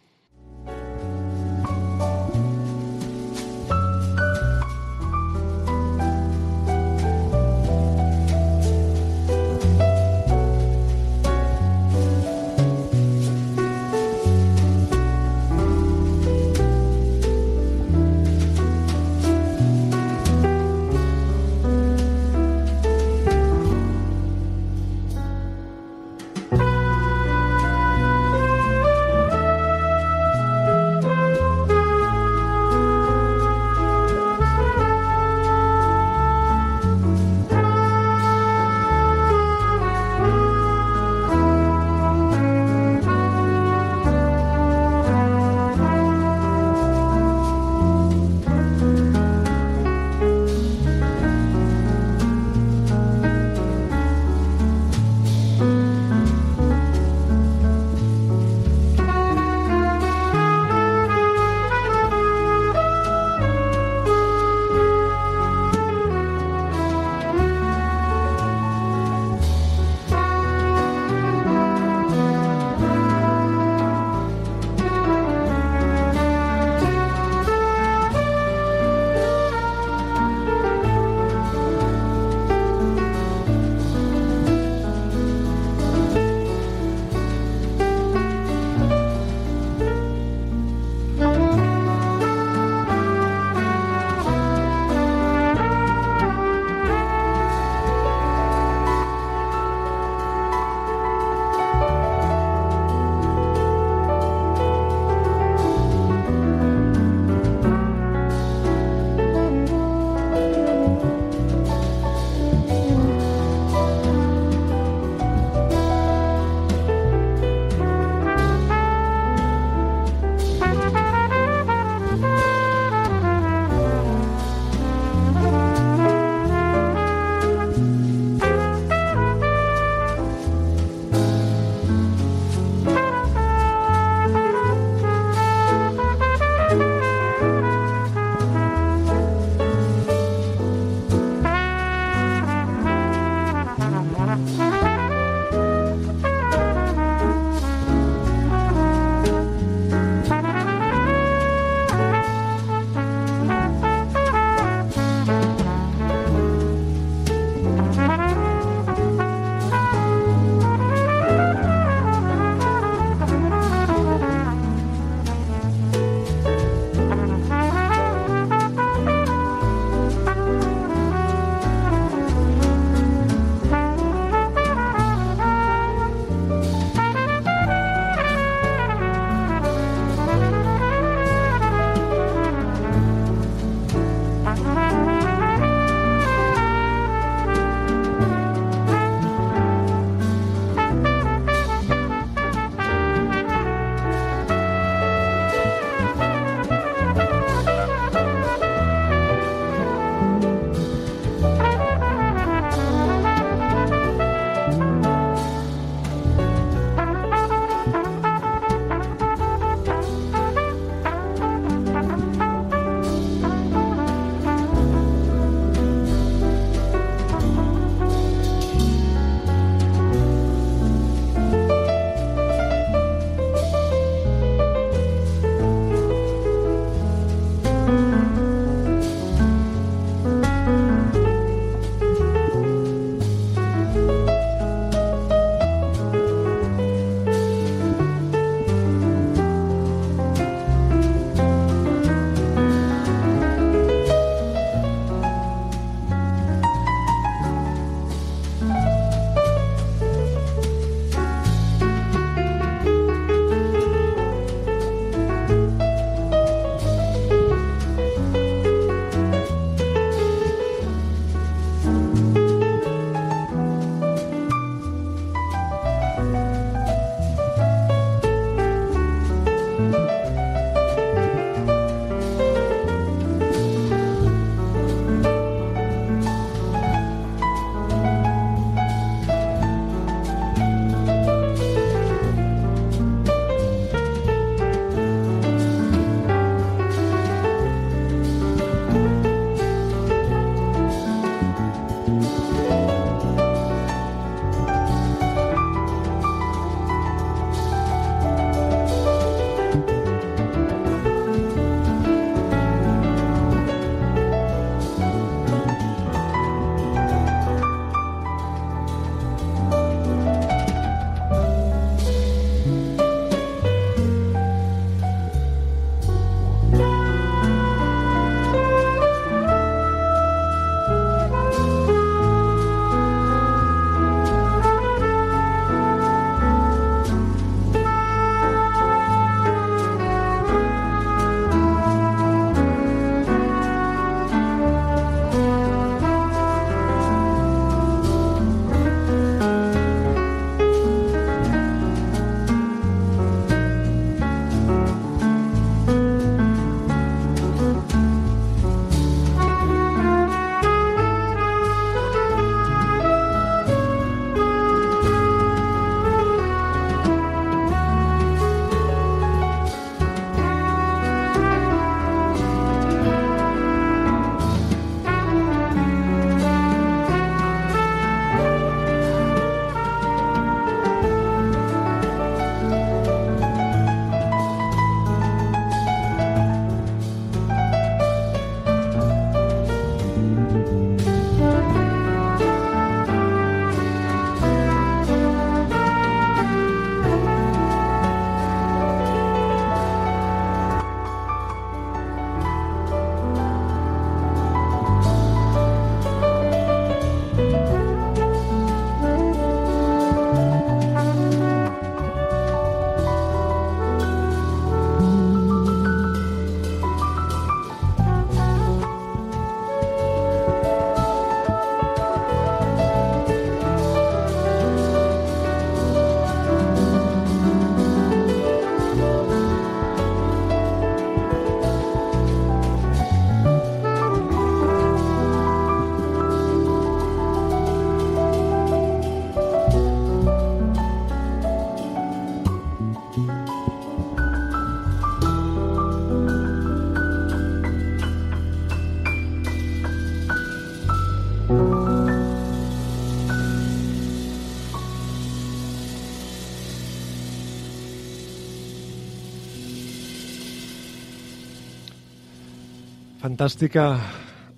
Fantàstica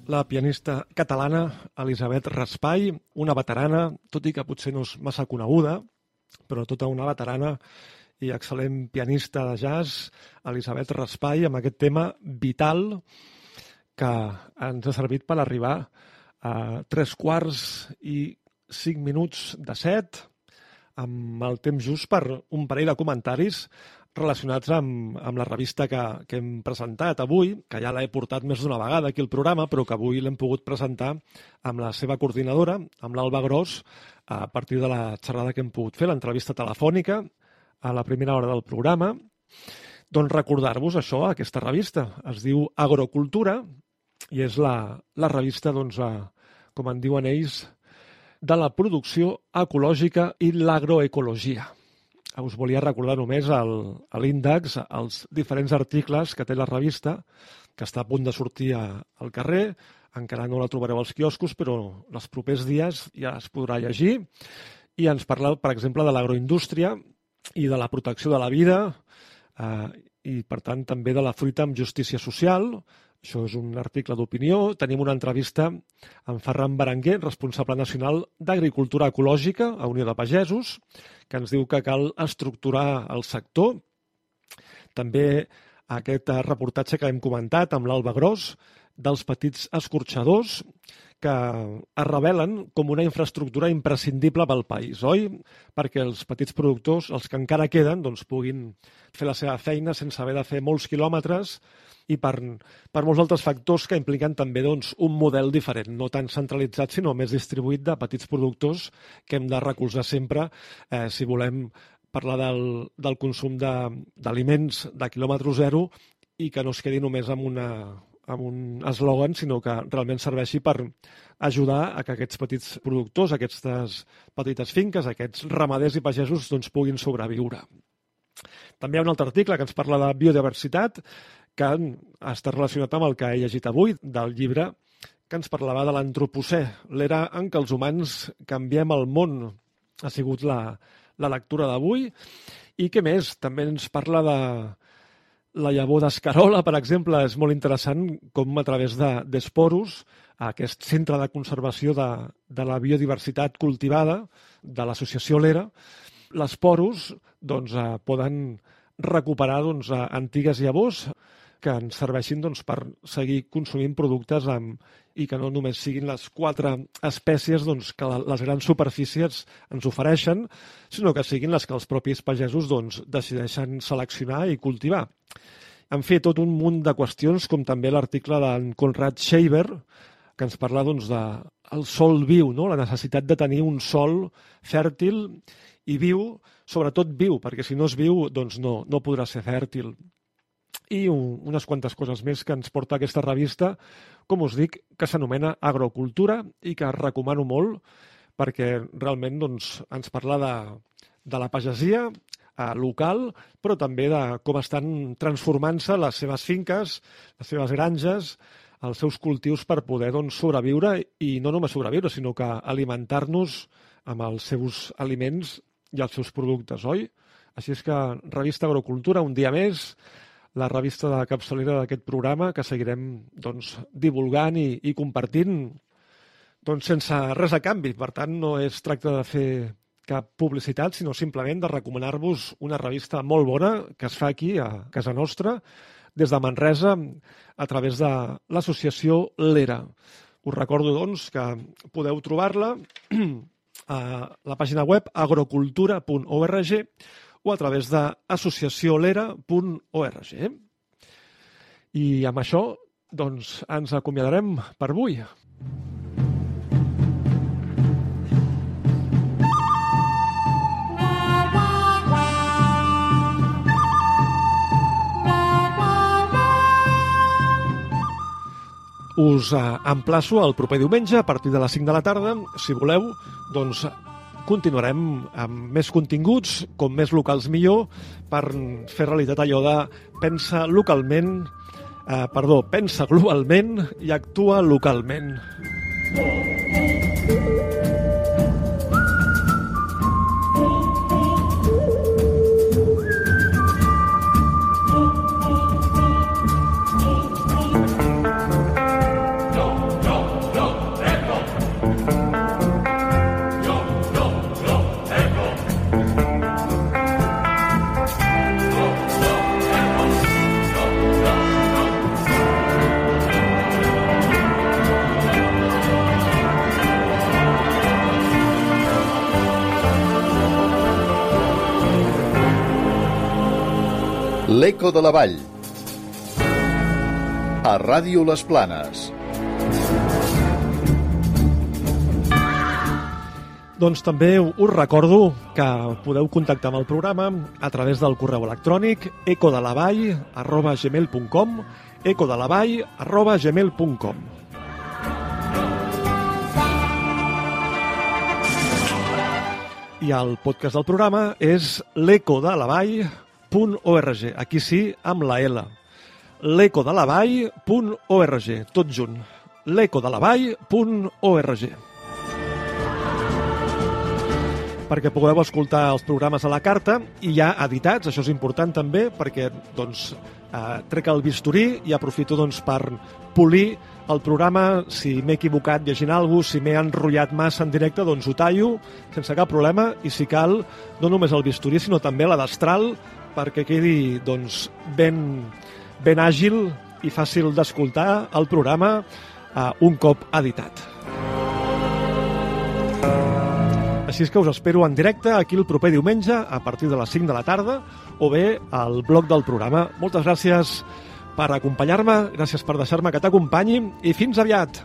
la pianista catalana Elisabet Raspai, una veterana, tot i que potser no és massa coneguda, però tota una veterana i excel·lent pianista de jazz, Elisabet Raspai, amb aquest tema vital que ens ha servit per arribar a tres quarts i cinc minuts de set, amb el temps just per un parell de comentaris relacionats amb, amb la revista que, que hem presentat avui, que ja l'he portat més d'una vegada aquí al programa, però que avui l'hem pogut presentar amb la seva coordinadora, amb l'Alba Gros, a partir de la xerrada que hem pogut fer, l'entrevista telefònica, a la primera hora del programa. Doncs recordar-vos això, aquesta revista. Es diu Agrocultura i és la, la revista, doncs, a, com en diuen ells, de la producció ecològica i l'agroecologia. Us volia recordar només l'índex, els diferents articles que té la revista, que està a punt de sortir a, al carrer, encara no la trobareu als quioscos, però els propers dies ja es podrà llegir, i ens parla, per exemple, de l'agroindústria i de la protecció de la vida, eh, i, per tant, també de la fruita amb justícia social, això és un article d'opinió. Tenim una entrevista amb Ferran Berenguer, responsable nacional d'Agricultura Ecològica a Unió de Pagesos, que ens diu que cal estructurar el sector. També aquest reportatge que hem comentat amb l'Alba Gros dels petits escorxadors que es revelen com una infraestructura imprescindible pel país, oi? Perquè els petits productors, els que encara queden, doncs, puguin fer la seva feina sense haver de fer molts quilòmetres i per, per molts altres factors que impliquen també doncs, un model diferent, no tan centralitzat, sinó més distribuït de petits productors que hem de recolzar sempre eh, si volem parlar del, del consum d'aliments de, de quilòmetre zero i que no es quedi només amb, una, amb un eslògan, sinó que realment serveixi per ajudar a que aquests petits productors, aquestes petites finques, aquests ramaders i pagesos doncs, puguin sobreviure. També hi ha un altre article que ens parla de biodiversitat que està relacionat amb el que he llegit avui del llibre que ens parlava de l'antropocè, l'era en què els humans canviem el món. Ha sigut la, la lectura d'avui. I què més? També ens parla de la llavor d'escarola, per exemple. És molt interessant com a través d'esporus, de, aquest centre de conservació de, de la biodiversitat cultivada de l'associació Lera, les porus doncs, eh, poden recuperar doncs, antigues llavors que ens serveixin doncs, per seguir consumint productes amb, i que no només siguin les quatre espècies doncs, que les grans superfícies ens ofereixen, sinó que siguin les que els propis pagesos doncs, decideixen seleccionar i cultivar. En fi, tot un munt de qüestions, com també l'article d'en Conrad Scheiber, que ens parla doncs, de el sol viu, no? la necessitat de tenir un sol fèrtil i viu, sobretot viu, perquè si no és viu doncs no, no podrà ser fèrtil i un, unes quantes coses més que ens porta aquesta revista, com us dic, que s'anomena Agrocultura i que recomano molt perquè realment doncs, ens parla de, de la pagesia eh, local, però també de com estan transformant-se les seves finques, les seves granges, els seus cultius per poder doncs, sobreviure i no només sobreviure, sinó que alimentar-nos amb els seus aliments i els seus productes, oi? Així és que Revista Agrocultura, un dia més, la revista de capçalera d'aquest programa que seguirem doncs, divulgant i, i compartint doncs, sense res a canvi. Per tant, no es tracta de fer cap publicitat, sinó simplement de recomanar-vos una revista molt bona que es fa aquí, a casa nostra, des de Manresa, a través de l'associació L'Era. Us recordo, doncs, que podeu trobar-la a la pàgina web agrocultura.org o a través de associaciolera.org. I amb això, doncs, ens acomiadarem per avui. Us eh, emplaço el proper diumenge a partir de les 5 de la tarda. Si voleu, doncs continuarem amb més continguts, com més locals millor, per fer realitat allò de pensa localment, eh, perdó, pensa globalment i actua localment. L'Eco de la Vall. A Ràdio Les Planes. Doncs també us recordo que podeu contactar amb el programa a través del correu electrònic ecodelavall arroba gmail.com ecodelavall arroba gmail.com I el podcast del programa és l'ecodelavall.org. Aquí sí, amb la L. l'ecodelavall.org, tot junt. l'ecodelavall.org perquè pugueu escoltar els programes a la carta i ja editats, això és important també perquè doncs, eh, trec el bisturí i aprofito doncs, per polir el programa, si m'he equivocat llegint alguna cosa, si m'he enrotllat massa en directe, doncs ho tallo sense cap problema i si cal, no només el bisturí sinó també la destral perquè quedi doncs, ben, ben àgil i fàcil d'escoltar el programa eh, un cop editat. Així és que us espero en directe aquí el proper diumenge a partir de les 5 de la tarda o bé al blog del programa. Moltes gràcies per acompanyar-me, gràcies per deixar-me que t'acompanyi i fins aviat!